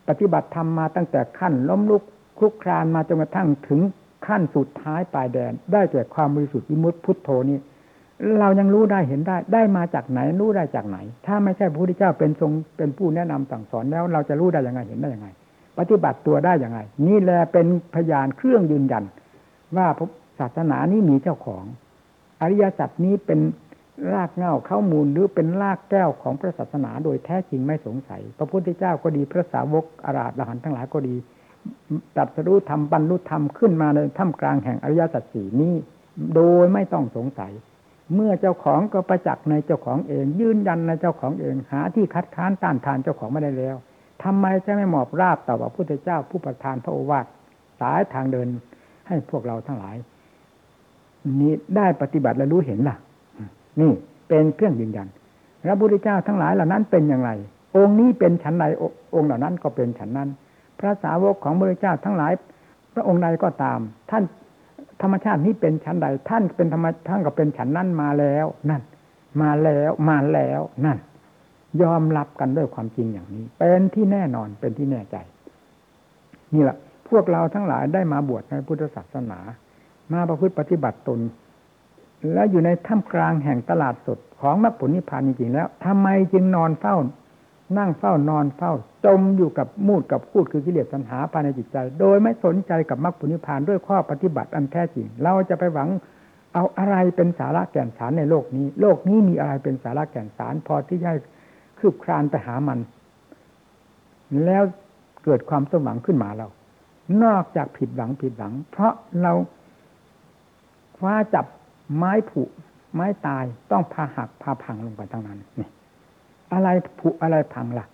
ปฏิบัติธรรมมาตั้งแต่ขั้นล้มลุกคลุกคลานมาจนกระทั่งถึงขั้นสุดท้ายปลายแดน ได้แก่ความบริสุทธิ์วิมุตติพุทโธนี้เรายังรู้ได้เห็นได้ ได้มาจากไหนรู้ได้จากไหน ถ้าไม่ใช่พระพุทธเจ้าเป็นทรงเป็นผู้แนะนำสั่งสอนแล้ว เราจะรู้ได้ยังไงเห็นได้ยังไง ปฏิบัติตัวได้ยังไง นี่แหละเป็นพยานเครื่องยืนยัน ว่าศาสนานี้มีเจ้าของ อริยสัจนี้เป็นรากเหง้าข้ามูลหรือเป็นรากแก้วของพระศาสนาโดยแท้จริงไม่สงสัย พระพุทธเจ้าก็ดีพระสาวกอาราธหันทั้งหลายก็ดีตัดสรู้ธรรมบรรลุธรรมขึ้นมาในท่ามกลางแห่งอริยสัจสี่นี้ โดยไม่ต้องสงสัย เมื่อเจ้าของก็ประจักษ์ในเจ้าของเอง ยืนยันในเจ้าของเองหาที่คัดค้านต้านทานเจ้าของไม่ได้แล้วทำไมจะไม่หมอบราบต่อพระพุทธเจ้าผู้ประทานพระโอวาทสายทางเดิน ให้พวกเราทั้งหลาย นี้ได้ปฏิบัติและรู้เห็นล่ะ นี่เป็นเครื่องยืนยันพระพุทธเจ้าทั้งหลายเหล่านั้นเป็นอย่างไร องค์นี้เป็นฉันใดองค์เหล่านั้นก็เป็นฉันนั้น พระสาวกของพระเจ้าทั้งหลาย พระองค์ใดก็ตาม ท่านธรรมชาตินี้เป็นชั้นใด ท่านเป็นธรรมท่านก็เป็นฉันนั้นมาแล้วนั่น มาแล้วมาแล้วนั่น ยอมรับกันด้วยความจริงอย่างนี้ เป็นที่แน่นอนเป็นที่แน่ใจ นี่แหละ พวกเราทั้งหลายได้มาบวชในพุทธศาสนา มาประพฤติปฏิบัติตน และอยู่ในท่ามกลางแห่งตลาดสดของมรรคผลนิพพานจริงๆแล้วทำไมจึงนอนเฝ้า นั่งเฝ้านอนเฝ้า จมอยู่กับมูดกับพูดคือกิเลสตัณหาภายในจิตใจ โดยไม่สนใจกับมรรคผลนิพพานด้วยข้อปฏิบัติอันแท้จริง เราจะไปหวังเอาอะไรเป็นสาระแก่นสารในโลกนี้ โลกนี้มีอะไรเป็นสาระแก่นสาร พอที่จะคืบคลานไปหามัน แล้วเกิดความสมหวังขึ้นมาเรา นอกจากผิดหวังผิดหวัง เพราะเราคว้าจับไม้ผุไม้ตายต้องพาหักพาพังลงไปทั้งนั้นนี่อะไรผุอะไรพังละ่ะ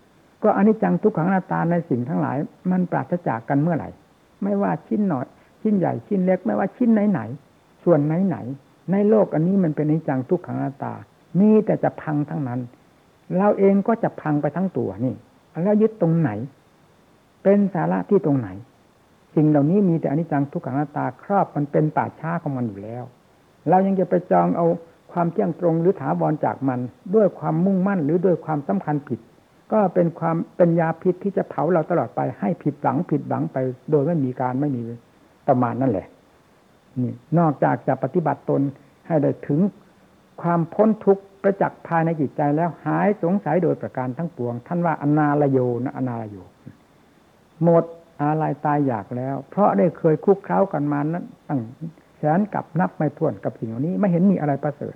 ก็อนิจจังทุกขังนาตาในสิ่งทั้งหลาย มันปราศจากกันเมื่อไหร่ ไม่ว่าชิ้นหน่อย ชิ้นใหญ่ชิ้นเล็กไม่ว่าชิ้นไหนไหน ส่วนไหนไหน ในโลกอันนี้มันเป็นอนิจจังทุกขังนาตา มีแต่จะพังทั้งนั้น เราเองก็จะพังไปทั้งตัวนี่แล้วยึดตรงไหน เป็นสาระที่ตรงไหน สิ่งเหล่านี้มีแต่อนิจจังทุกขังนาตาครอบมันเป็นป่าช้าของมันอยู่แล้ว เรายังจะไปจองเอาความเที่ยงตรงหรือถาวรจากมัน ด้วยความมุ่งมั่นหรือด้วยความสำคัญผิด ก็เป็นความเป็นยาพิษที่จะเผาเราตลอดไปให้ผิดหลังผิดหลังไป โดยไม่มีการไม่มีประมาณนั่นแหละนี่นอกจากจะปฏิบัติตนให้ได้ถึงความพ้นทุกข์ประจักษ์ภายในจิตใจแล้วหายสงสัยโดยประการทั้งปวง ท่านว่าอนาลโยนะอนาลโย หมด อะไรตายอยากแล้ว เพราะได้เคยคุกเข้ากันมานั้นตั้งแสนกับนับไม่ถ้วนกับสิ่งเหล่านี้ไม่เห็นมีอะไรประเสริฐ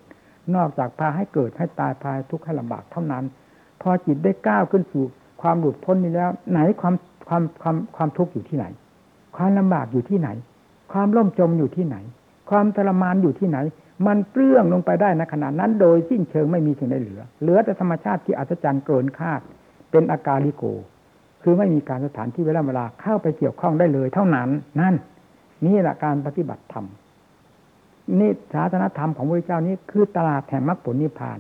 นอกจากพาให้เกิดให้ตายพายทุกข์ให้ลำบากเท่านั้น พอจิตได้ก้าวขึ้นสู่ความหลุดพ้นนี้แล้ว ไหนความความความความทุกข์อยู่ที่ไหน ความลำบากอยู่ที่ไหน ความล่มจมอยู่ที่ไหน ความทรมานอยู่ที่ไหน มันเปลื้องลงไปได้ในขณะนั้น โดยสิ้นเชิงไม่มีสิ่งใดเหลือ เหลือแต่ธรรมชาติที่อัศจรรย์เกินคาด เป็นอาการลิโก คือไม่มีการสถานที่เวลาเวลาเข้าไปเกี่ยวข้องได้เลย เท่านั้น นั่น นี่แหละการปฏิบัติธรรมนี่ศาสนธรรมของพระเจ้านี้คือตลาดแห่งมรรคผลนิพพาน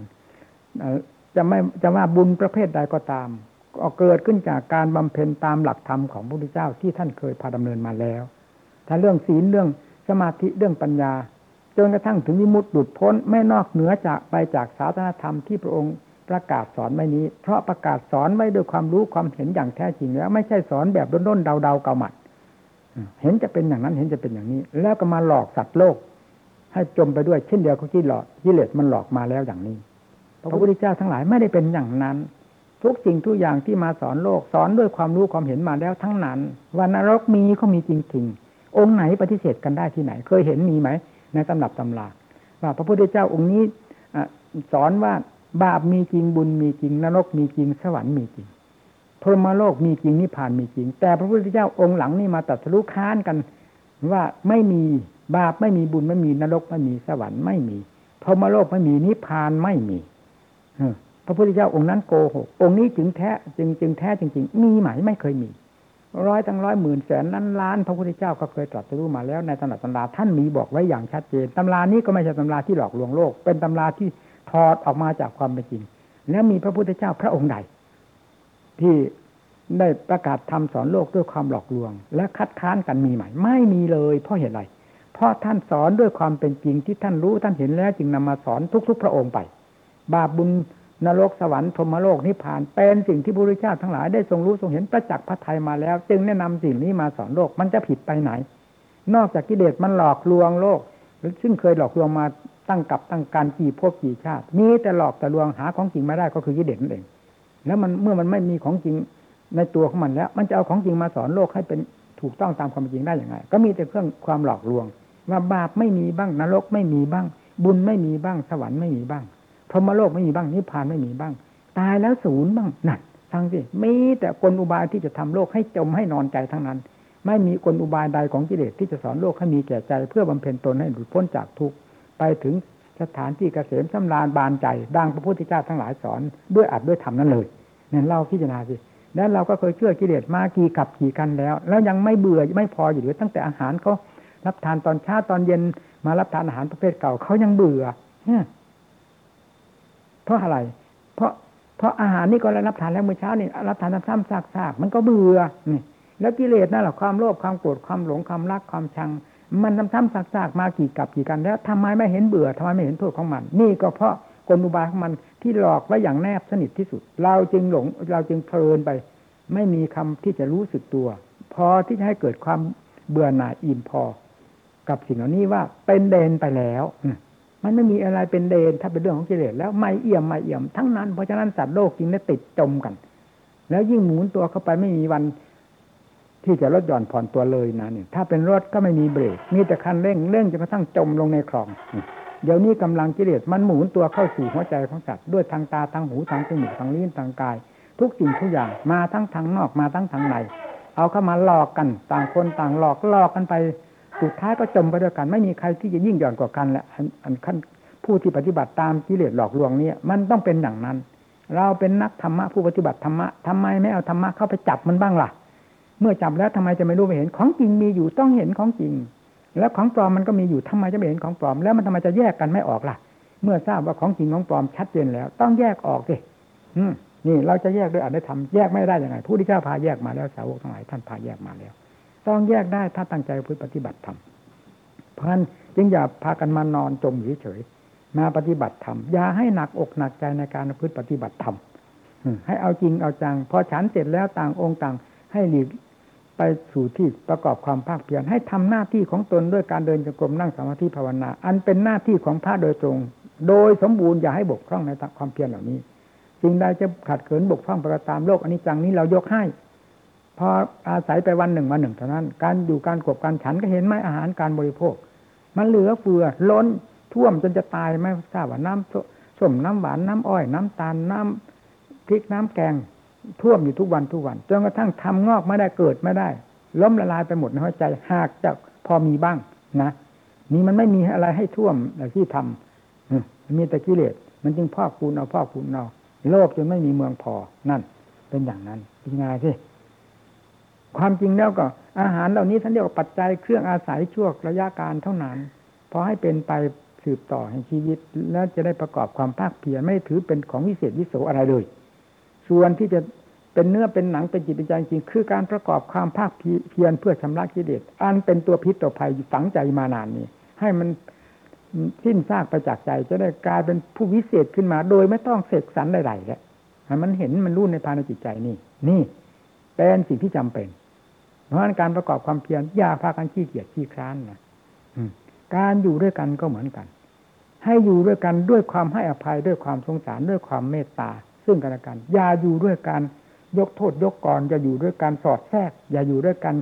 จะไม่จะว่าบุญประเภทใดก็ตามก็เกิดขึ้นจากการบำเพ็ญตามหลักธรรมของพระพุทธเจ้าที่ท่านเคยพาดำเนินมาแล้ว ถ้าเรื่องศีลเรื่องสมาธิเรื่องปัญญาจนกระทั่งถึงวิมุตติหลุดพ้นไม่นอกเหนือจากไปจากศาสนธรรมที่พระองค์ ประกาศสอนไม่นี้ เพราะประกาศสอนไม่ด้วยความรู้ความเห็นอย่างแท้จริงแล้ว ไม่ใช่สอนแบบด้นๆเดาๆเกาหมัดเห็นจะเป็นอย่างนั้นเห็นจะเป็นอย่างนี้ แล้วก็มาหลอกสัตว์โลก ให้จมไปด้วยเช่นเดียวกับที่หลอกกิเลสมันหลอกมาแล้วอย่างนี้พระพุทธเจ้าทั้งหลายไม่ได้เป็นอย่างนั้น ทุกสิ่งทุกอย่างที่มาสอนโลก สอนด้วยความรู้ความเห็นมาแล้วทั้งนั้นว่านรกมีก็มีจริงๆ องค์ไหนปฏิเสธกันได้ที่ไหน เคยเห็นมีไหมในตำรับตำราว่าพระพุทธเจ้าองค์นี้สอนว่า บาปมีจริงบุญมีจริง นรกมีจริงสวรรค์มีจริงพรหมโลกมีจริงนิพพานมีจริง แต่พระพุทธเจ้าองค์หลังนี่มาตัดสู้ค้านกันว่าไม่มีบาปไม่มีบุญไม่มีนรกไม่มีสวรรค์ไม่มีพรหมโลกไม่มีนิพพานไม่มีพระพุทธเจ้าองค์นั้นโกหกองค์นี้จึงแท้จึงจึงแท้จริง ๆ มีไหมไม่เคยมีร้อยตั้งร้อยหมื่นแสนล้านล้านพระพุทธเจ้าก็เคยตรัสรู้มาแล้วในตำราตำราท่านมีบอกไว้อย่างชัดเจนตำรานี้ก็ไม่ใช่ตำราที่หลอกลวงโลก เป็นตำราที่ ถอดออกมาจากความเป็นจริง แล้วมีพระพุทธเจ้าพระองค์ใด ที่ได้ประกาศทำสอนโลกด้วยความหลอกลวง และคัดค้านกันมีไหมไม่มีเลยเพราะเหตุไรเพราะท่านสอนด้วยความเป็นจริงที่ท่านรู้ท่านเห็นแล้วจึงนำมาสอนทุก ๆ พระองค์ไป บาปบุญนรกสวรรค์พรหมโลกนิพพานเป็นสิ่งที่พระพุทธเจ้าทั้งหลายได้ทรงรู้ทรงเห็นประจักษ์พระทัยมาแล้ว จึงแนะนำสิ่งนี้มาสอนโลกมันจะผิดไปไหน นอกจากกิเลสมันหลอกลวงโลก ซึ่งเคยหลอกลวงมา ตั้งกับตั้งการกี่พวกกี่ชาติ มีแต่หลอกแต่ลวงหาของจริงไม่ได้ก็คือกิเลสนั่นเอง แล้วมันเมื่อมันไม่มีของจริงในตัวของมันแล้ว มันจะเอาของจริงมาสอนโลกให้เป็นถูกต้องตามความจริงได้อย่างไรก็มีแต่เครื่องความหลอกลวง ว่าบาปไม่มีบ้างนรกไม่มีบ้าง บุญไม่มีบ้าง สวรรค์ไม่มีบ้างพรหมโลกไม่มีบ้างนิพพานไม่มีบ้าง ตายแล้วศูนย์บ้างนั่นฟังสิมีแต่กลอุบายที่จะทำโลกให้จมให้นอนใจทั้งนั้น ไม่มีกลอุบายใดของกิเลสที่จะสอนโลกให้มีแก่ใจ เพื่อบำเพ็ญตนให้หลุดพ้นจากทุกข์ ไปถึงสถานที่เกษมสำราญบานใจดังพระพุทธเจ้าทั้งหลายสอนด้วยอัดด้วยธรรมนั้นเลยเนี่ยเราพิจารณาสิแล้วเราก็เคยเชื่อกิเลสมากี่กับกี่กันแล้ว แล้วยังไม่เบื่อไม่พออยู่หรือตั้งแต่อาหารเขารับทานตอนเช้าตอนเย็นมารับทานอาหารประเภทเก่าเขายังเบื่อเพราะอะไร เพราะเพราะอาหารนี่ก็รับทานแล้วเมื่อเช้านี่รับทานซ้ำๆซากๆมันก็เบื่อนี่แล้วกิเลสนั่นแหละความโลภความโกรธความหลงความรักความชัง มันซ้ำๆซากๆมากี่กับกี่กันแล้วทำไมไม่เห็นเบื่อทำไมไม่เห็นโทษของมัน นี่ก็เพราะกลอุบายของมันที่หลอกไว้อย่างแนบสนิทที่สุด เราจึงหลงเราจึงเพลินไป ไม่มีคำที่จะรู้สึกตัว พอที่จะให้เกิดความเบื่อหน่ายอิ่มพอ กับสิ่งเหล่านี้ว่าเป็นเดนไปแล้วมันไม่มีอะไรเป็นเดนถ้าเป็นเรื่องของกิเลสแล้วไม่เอี่ยมไม่เอี่ยมทั้งนั้นเพราะฉะนั้นสัตว์โลกจึงได้ติดจมกัน แล้วยิ่งหมุนตัวเข้าไปไม่มีวัน ที่จะลดหย่อนผ่อนตัวเลยนะเนี่ยถ้าเป็นรถก็ไม่มีเบรกมีแต่คันเร่งเร่งจนกระทั่งจมลงในคลอง เดี๋ยวนี้กำลังกิเลสมันหมุนตัวเข้าสู่หัวใจของสัตว์ด้วยทางตาทางหูทางจมูกทางลิ้นทางกาย ทุกสิ่งทุกอย่างมาทั้งทางนอกมาทั้งทางในเอาเข้ามาหลอกกันต่างคนต่างหลอกหลอกกันไปสุดท้ายก็จมไปด้วยกัน ไม่มีใครที่จะยิ่งหย่อนกว่ากันแหละอันขั้นผู้ที่ปฏิบัติตามกิเลสหลอกลวงเนี่ยมันต้องเป็นอย่างนั้น เราเป็นนักธรรมะผู้ปฏิบัติธรรมะทำไมไม่เอาธรรมะเข้าไปจับมันบ้างล่ะ เมื่อจับแล้วทำไมจะไม่รู้ไม่เห็นของจริงมีอยู่ต้องเห็นของจริง แล้วของปลอมมันก็มีอยู่ทำไมจะไม่เห็นของปลอม แล้วมันทำไมจะแยกกันไม่ออกล่ะ เมื่อทราบว่าของจริงของปลอมชัดเจนแล้ว ต้องแยกออกสิอืมนี่เราจะแยกด้วยอัตธรรมแยกไม่ได้ยังไงผู้ที่เจ้าพาแยกมาแล้วสาวกทั้งหลายท่านพาแยกมาแล้ว ต้องแยกได้ถ้าตั้งใจพุทธปฏิบัติธรรมเพราะฉะนั้นจึงอย่าพากันมานอนจมเฉยมาปฏิบัติธรรมอย่าให้หนักอกหนักใจในการพฤติปฏิบัติธรรมให้เอาจริงเอาจังพอฉันเสร็จแล้วต่างองค์ต่าง ให้หลีก ไปสู่ที่ประกอบความภาคเพียรให้ทำหน้าที่ของตนด้วยการเดินจงกรมนั่งสมาธิภาวนา อันเป็นหน้าที่ของพระโดยตรง โดยสมบูรณ์อย่าให้บกพร่องในความเพียรเหล่านี้สิ่งใดจะขัดเขินบกพร่องประตามโลกอันนี้จังนี้เรายกให้พออาศัยไปวันหนึ่งวันหนึ่งเท่านั้น การอยู่การกบการฉันก็เห็นไหมอาหารการบริโภค มันเหลือเฟือล้นท่วมจนจะตายไม่ทราบว่าน้ำส้มน้ำหวานน้ำอ้อย น้ำตาลน้ำพริกน้ำแกง ท่วมอยู่ทุกวันทุกวันจนกระทั่งทำงอกไม่ได้เกิดไม่ได้ ล้มละลายไปหมดในหัวใจหากจะพอมีบ้างนะนี่มันไม่มีอะไรให้ท่วมที่ทำมีแต่กิเลสมันจึงพอกคูณเอาพอกคูณเอาโลกจนไม่มีเมืองพอนั่น เป็นอย่างนั้นเป็นไงสิความจริงแล้วก็ อาหารเหล่านี้ท่านเรียกว่าปัจจัยเครื่องอาศัยช่วงระยะการเท่านั้นพอให้เป็นไปสืบต่อแห่งชีวิต แล้วจะได้ประกอบความภาคเพียรไม่ถือเป็นของวิเศษวิโสอะไรเลย ส่วนที่จะเป็นเนื้อเป็นหนังเป็นจิตเป็นใจจริง คือการประกอบความภาคเพียรเพื่อชำระกิเลสอันเป็นตัวพิษต่อภัยฝังใจมานานนี้ให้มันสิ้นซากไปจากใจ จะได้กลายเป็นผู้วิเศษขึ้นมา โดยไม่ต้องเสกสรรใดๆแล้วมันเห็นมันรู้ในภายในจิตใจนี่ นี่เป็นสิ่งที่จำเป็น เพราะการประกอบความเพียรอย่าพากันขี้เกียจขี้คร้านนะการอยู่ด้วยกันก็เหมือนกัน ให้อยู่ด้วยกันด้วยความให้อภัยด้วยความสงสารด้วยความเมตตา ซึ่งกันและกัน อย่าอยู่ด้วยการยกโทษยกกรอย่าอยู่ด้วยการสอดแทรก อย่าอยู่ด้วยกัน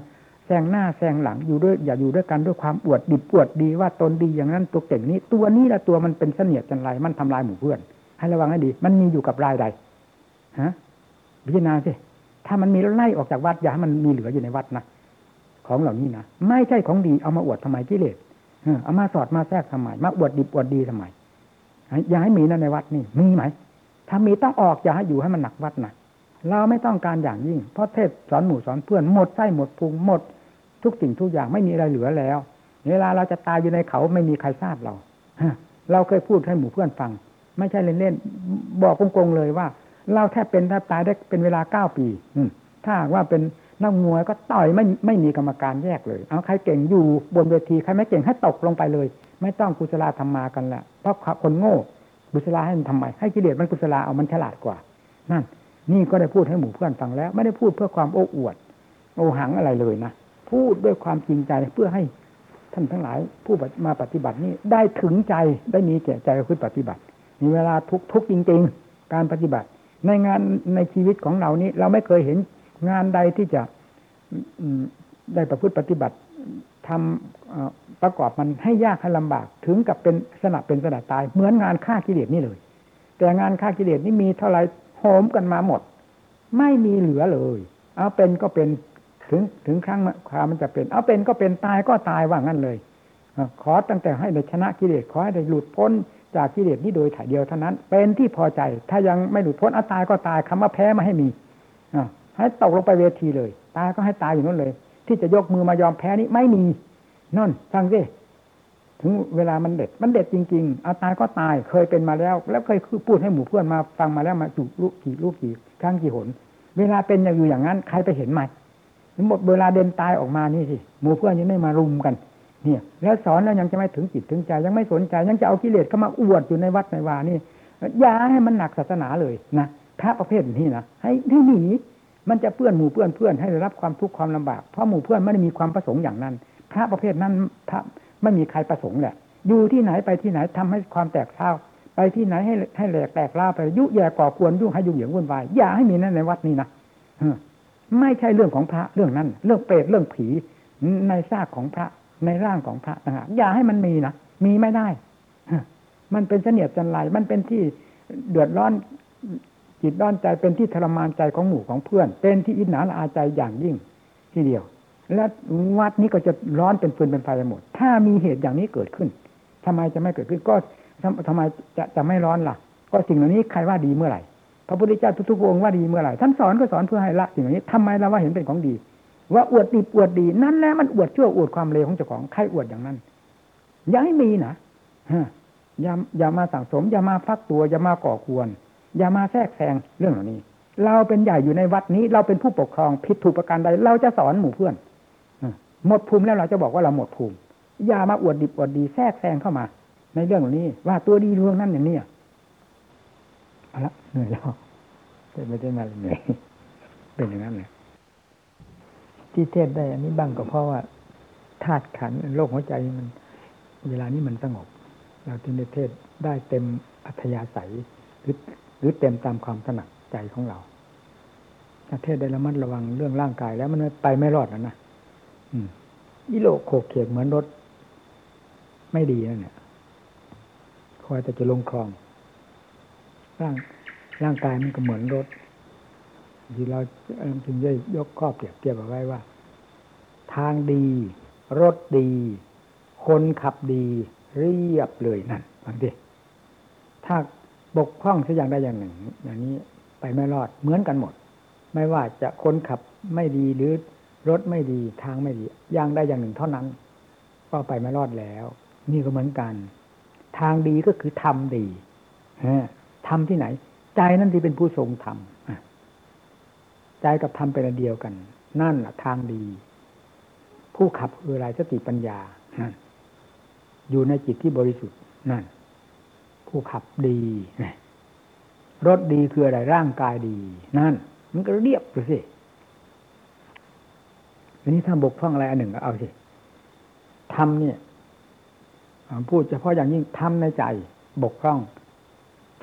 แซงหน้าแซงหลังอยู่ด้วย อย่าอยู่ด้วยกันด้วยความอวดดิบอวดดีว่าตนดีอย่างนั้นตัวเก่งนี้ ตัวนี้ละตัวมันเป็นเสนียดจันไรมันทำลายหมู่เพื่อน ให้ระวังให้ดี มันมีอยู่กับรายใดฮะพิจารณาสิถ้ามันมีไล่ออกจากวัดอย่าให้มันมีเหลืออยู่ในวัดนะของเหล่านี้นะไม่ใช่ของดีเอามาอวดทำไมกิเลสเอามาสอดมาแทรกทำไมมาอวดดิบอวดดีทำไมอย่าให้มีนะในวัดนี่มีไหม ถ้ามีต้องออกอย่าให้อยู่ให้มันหนักวัดหนะเราไม่ต้องการอย่างยิ่ง เพราะเทศสอนหมู่สอนเพื่อนหมดไส้หมดพุงหมด ทุกสิ่งทุกอย่างไม่มีอะไรเหลือแล้ว เวลาเราจะตายอยู่ในเขาไม่มีใครทราบเราเราเคยพูดให้หมู่เพื่อนฟัง ไม่ใช่เล่นๆบอกโกงๆเลยว่า เราแทบเป็นแทบตายได้เป็นเวลาเก้าปีถ้าว่าเป็นนักมวยก็ต่อยไม่ไม่มีกรรมการแยกเลย เอาใครเก่งอยู่บนเวทีใครไม่เก่งให้ตกลงไปเลย ไม่ต้องกุศลธรรมมากันละเพราะคนโง่ กุศลาให้มันทำไมให้กิเลสมันกุศลาเอามันฉลาดกว่า นั่น นี่ก็ได้พูดให้หมู่เพื่อนฟังแล้ว ไม่ได้พูดเพื่อความโอ้อวด โอหังอะไรเลยนะพูดด้วยความจริงใจเพื่อให้ท่านทั้งหลาย ผู้มาปฏิบัตินี้ได้ถึงใจได้มีแก่ใจคือปฏิบัติ มีเวลาทุกทุกจริง ๆ การปฏิบัติ ในงานในชีวิตของเรานี้ เราไม่เคยเห็นงานใดที่จะได้ประพฤติปฏิบัติ ทำประกอบมันให้ยากให้ลำบากถึงกับเป็นสนับเป็นสนับตาย เหมือนงานฆ่ากิเลสนี่เลย แต่งานฆ่ากิเลสนี่มีเท่าไรโหมกันมาหมด ไม่มีเหลือเลย เอาเป็นก็เป็นถึงถึงครั้งความมันจะเป็น เอาเป็นก็เป็นตายก็ตายว่างั้นเลยขอตั้งแต่ให้ได้ชนะกิเลสขอให้ได้หลุดพ้นจากกิเลสนี้โดยถ่ายเดียวเท่านั้น เป็นที่พอใจ ถ้ายังไม่หลุดพ้นเอาตายก็ตายคำว่าแพ้มาให้มีอให้ตกลงไปเวทีเลย ตายก็ให้ตายอยู่นั่นเลย ที่จะยกมือมายอมแพ้นี้ไม่มีนั่นฟังสิถึงเวลามันเด็ด มันเด็ดจริง ๆ เอาตายก็ตายเคยเป็นมาแล้ว แล้วเคยพูดให้หมู่เพื่อนมาฟังมาแล้วมาจุลูกกี่ลูกกี่ครั้งกี่หน เวลาเป็นอย่างอยู่อย่างนั้น ใครไปเห็นไหมหมดเวลาเดินตายออกมานี่สิหมู่เพื่อนยังไม่มารุมกัน เนี่ย แล้วสอนแล้วยังจะไม่ถึงจิตถึงใจ ยังไม่สนใจ ยังจะเอากิเลสเข้ามาอวดอยู่ในวัดในวานี่อย่าให้มันหนักศาสนาเลยนะพระประเภทนี้นะให้ให้หนี มันจะเพื่อนหมู่เพื่อนเพื่อนให้ได้รับความทุกข์ความลำบากเพราะหมู่เพื่อนไม่ได้มีความประสงค์อย่างนั้น พระประเภทนั้นพระไม่มีใครประสงค์แหละอยู่ที่ไหนไปที่ไหนทำให้ความแตกเศร้าไปที่ไหนให้ให้แหลกแตกเล่าไปยุแย่ก่อควรยุ่งให้ยุ่งเหยิงวุ่นวายอย่าให้มีนั่นในวัดนี้นะไม่ใช่เรื่องของพระเรื่องนั้น เรื่องเปรตเรื่องผีในซากของพระในร่างของพระนะฮะอย่าให้มันมีนะมีไม่ได้มันเป็นเสนียดจันไรมันเป็นที่เดือดร้อน จิตร้อนใจเป็นที่ทรมานใจของหมู่ของเพื่อน เป็นที่อิจฉาละอาใจอย่างยิ่งทีเดียว และวัดนี้ก็จะร้อนเป็นฟืนเป็นไฟไปหมด ถ้ามีเหตุอย่างนี้เกิดขึ้นทำไมจะไม่เกิดขึ้นก็ทำไมจะจะไม่ร้อนล่ะ ก็สิ่งเหล่านี้ใครว่าดีเมื่อไหร่พระพุทธเจ้าทุกๆองค์ว่าดีเมื่อไหร่ท่านสอนก็สอนเพื่อให้ละสิ่งเหล่านี้ทำไมเราว่าเห็นเป็นของดี ว่าอวดดีอวดดีนั่นแหละมันอวดชั่วอวดความเลวของเจ้าของใครอวดอย่างนั้นอย่าให้มีนะอย่าอย่ามาสั่งสม อย่ามาฟักตัว อย่ามาก่อควร อย่ามาแทรกแซงเรื่องเหล่านี้ เราเป็นใหญ่อยู่ในวัดนี้ เราเป็นผู้ปกครองผิดถูกประการใด เราจะสอนหมู่เพื่อนหมดภูมิแล้วเราจะบอกว่าเราหมดภูมิ อย่ามาอวดดิบอวดดีแทรกแซงเข้ามา ในเรื่องเหล่านี้ ว่าตัวดีเรื่องนั้นอย่างนี้เอาละเหนื่อยแล้วไม่ได้มาเหนื่อยเป็นอย่างนั้นเลยที่เทศได้ อันนี้บ้างก็เพราะว่าธาตุขันโลกหัวใจมัน เวลานี้มันสงบ เราถึงได้เทศได้เต็มอัธยาศัยหรือ รือเต็มตามความถนัดใจของเราประเทศได้ระมัดระวังเรื่องร่างกายแล้วมันไปไม่รอดนะนะอืมอิโลโคเขกเหมือนรถ ไม่ดีนั่นเนี่ยคอยแต่จะลงคลอง ร่างร่างกายมันก็เหมือนรถ ที่เราถึงได้ยกข้อเปรียบเทียบเอาไว้ว่า ทางดี รถดี คนขับดี เรียบเลยนั่นบางทีถ้า บกพร่องสักอย่างใดอย่างหนึ่ง อย่างนี้ไปไม่รอดเหมือนกันหมด ไม่ว่าจะคนขับไม่ดีหรือรถไม่ดีทางไม่ดีอย่างใดอย่างหนึ่งเท่านั้น ก็ไปไม่รอดแล้ว นี่ก็เหมือนกัน ทางดีก็คือทำดีทำที่ไหน ใจนั่นที่เป็นผู้ทรงธรรมใจกับธรรมเป็นอันเดียวกัน นั่นแหละทางดี ผู้ขับคืออะไรสติปัญญาอยู่ในจิตที่บริสุทธิ์นั่น ผู้ขับดีรถดีคืออะไรร่างกายดี นั่น มันก็เรียบไปสิทีนี้ถ้าบกพร่องอะไรอันหนึ่งก็เอาสิทำเนี่ยพูดเฉพาะอย่างยิ่งทำในใจ บกพร่อง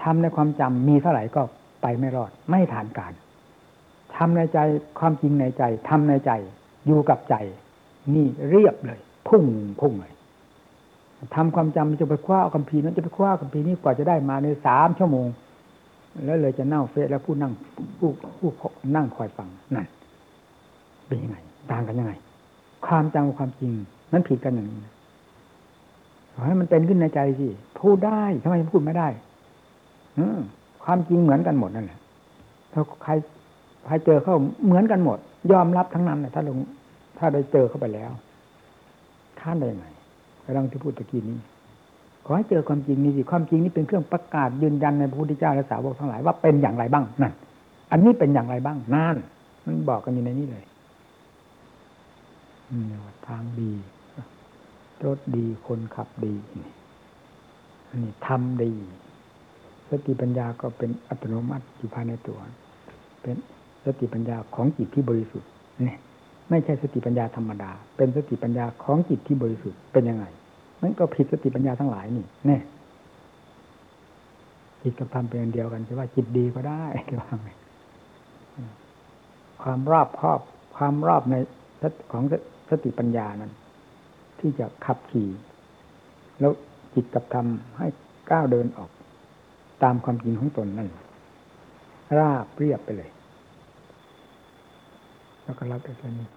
ทำในความจำมีเท่าไหร่ก็ไปไม่รอด ไม่ฐานการทำในใจความจริงในใจทำในใจ อยู่กับใจ นี่เรียบเลย พุ่งพุ่งเลย ทำความจำจะไปคว้าเอาคัมภีร์นั้นจะไปคว้าคัมภีร์นี้กว่าจะได้มาในสามชั่วโมง แล้วเลยจะเน่าเฟะแล้วผู้นั่งผู้ผู้นั่งคอยฟังนั่นเป็นยังไง ต่างกันยังไง ความจำกับความจริงนั้นผิดกันอย่างนี้ขอให้มันเป็นขึ้นในใจสิพูดได้ทำไมพูดไม่ได้อืความจริงเหมือนกันหมดนั่นแหละถ้าใครใครเจอเข้าเหมือนกันหมด ยอมรับทั้งนั้นนะถ้าลงถ้าได้เจอเข้าไปแล้วท่านได้ยังไง กำลังที่พูดตะกี้นี้ ขอให้เจอความจริงนี่สิความจริงนี่เป็นเครื่องประกาศยืนยันในพระพุทธเจ้าและสาวกทั้งหลายว่าเป็นอย่างไรบ้างนั่นอันนี้เป็นอย่างไรบ้างนั่นมันบอกกันอยู่ในนี้เลยนี่ว่าทางดีรถดีคนขับดีอันนี้ทำดีสติปัญญาก็เป็นอัตโนมัติอยู่ภายในตัว เป็นสติปัญญาของจิตที่บริสุทธิ์เนี่ย ไม่ใช่สติปัญญาธรรมดา เป็นสติปัญญาของจิตที่บริสุทธิ์เป็นยังไงมันก็ผิดสติปัญญาทั้งหลายนี่แน่จิตกับธรรมเป็นอันเดียวกันจะว่าจิตดีก็ได้จะว่าไงความรอบครอบ ความรอบในของสติปัญญานั้น ที่จะขับขี่ แล้วจิตกับธรรมให้ก้าวเดินออก ตามความจริงของตนนั่นราบเรียบไปเลย แล้วก็รับได้แค่นี้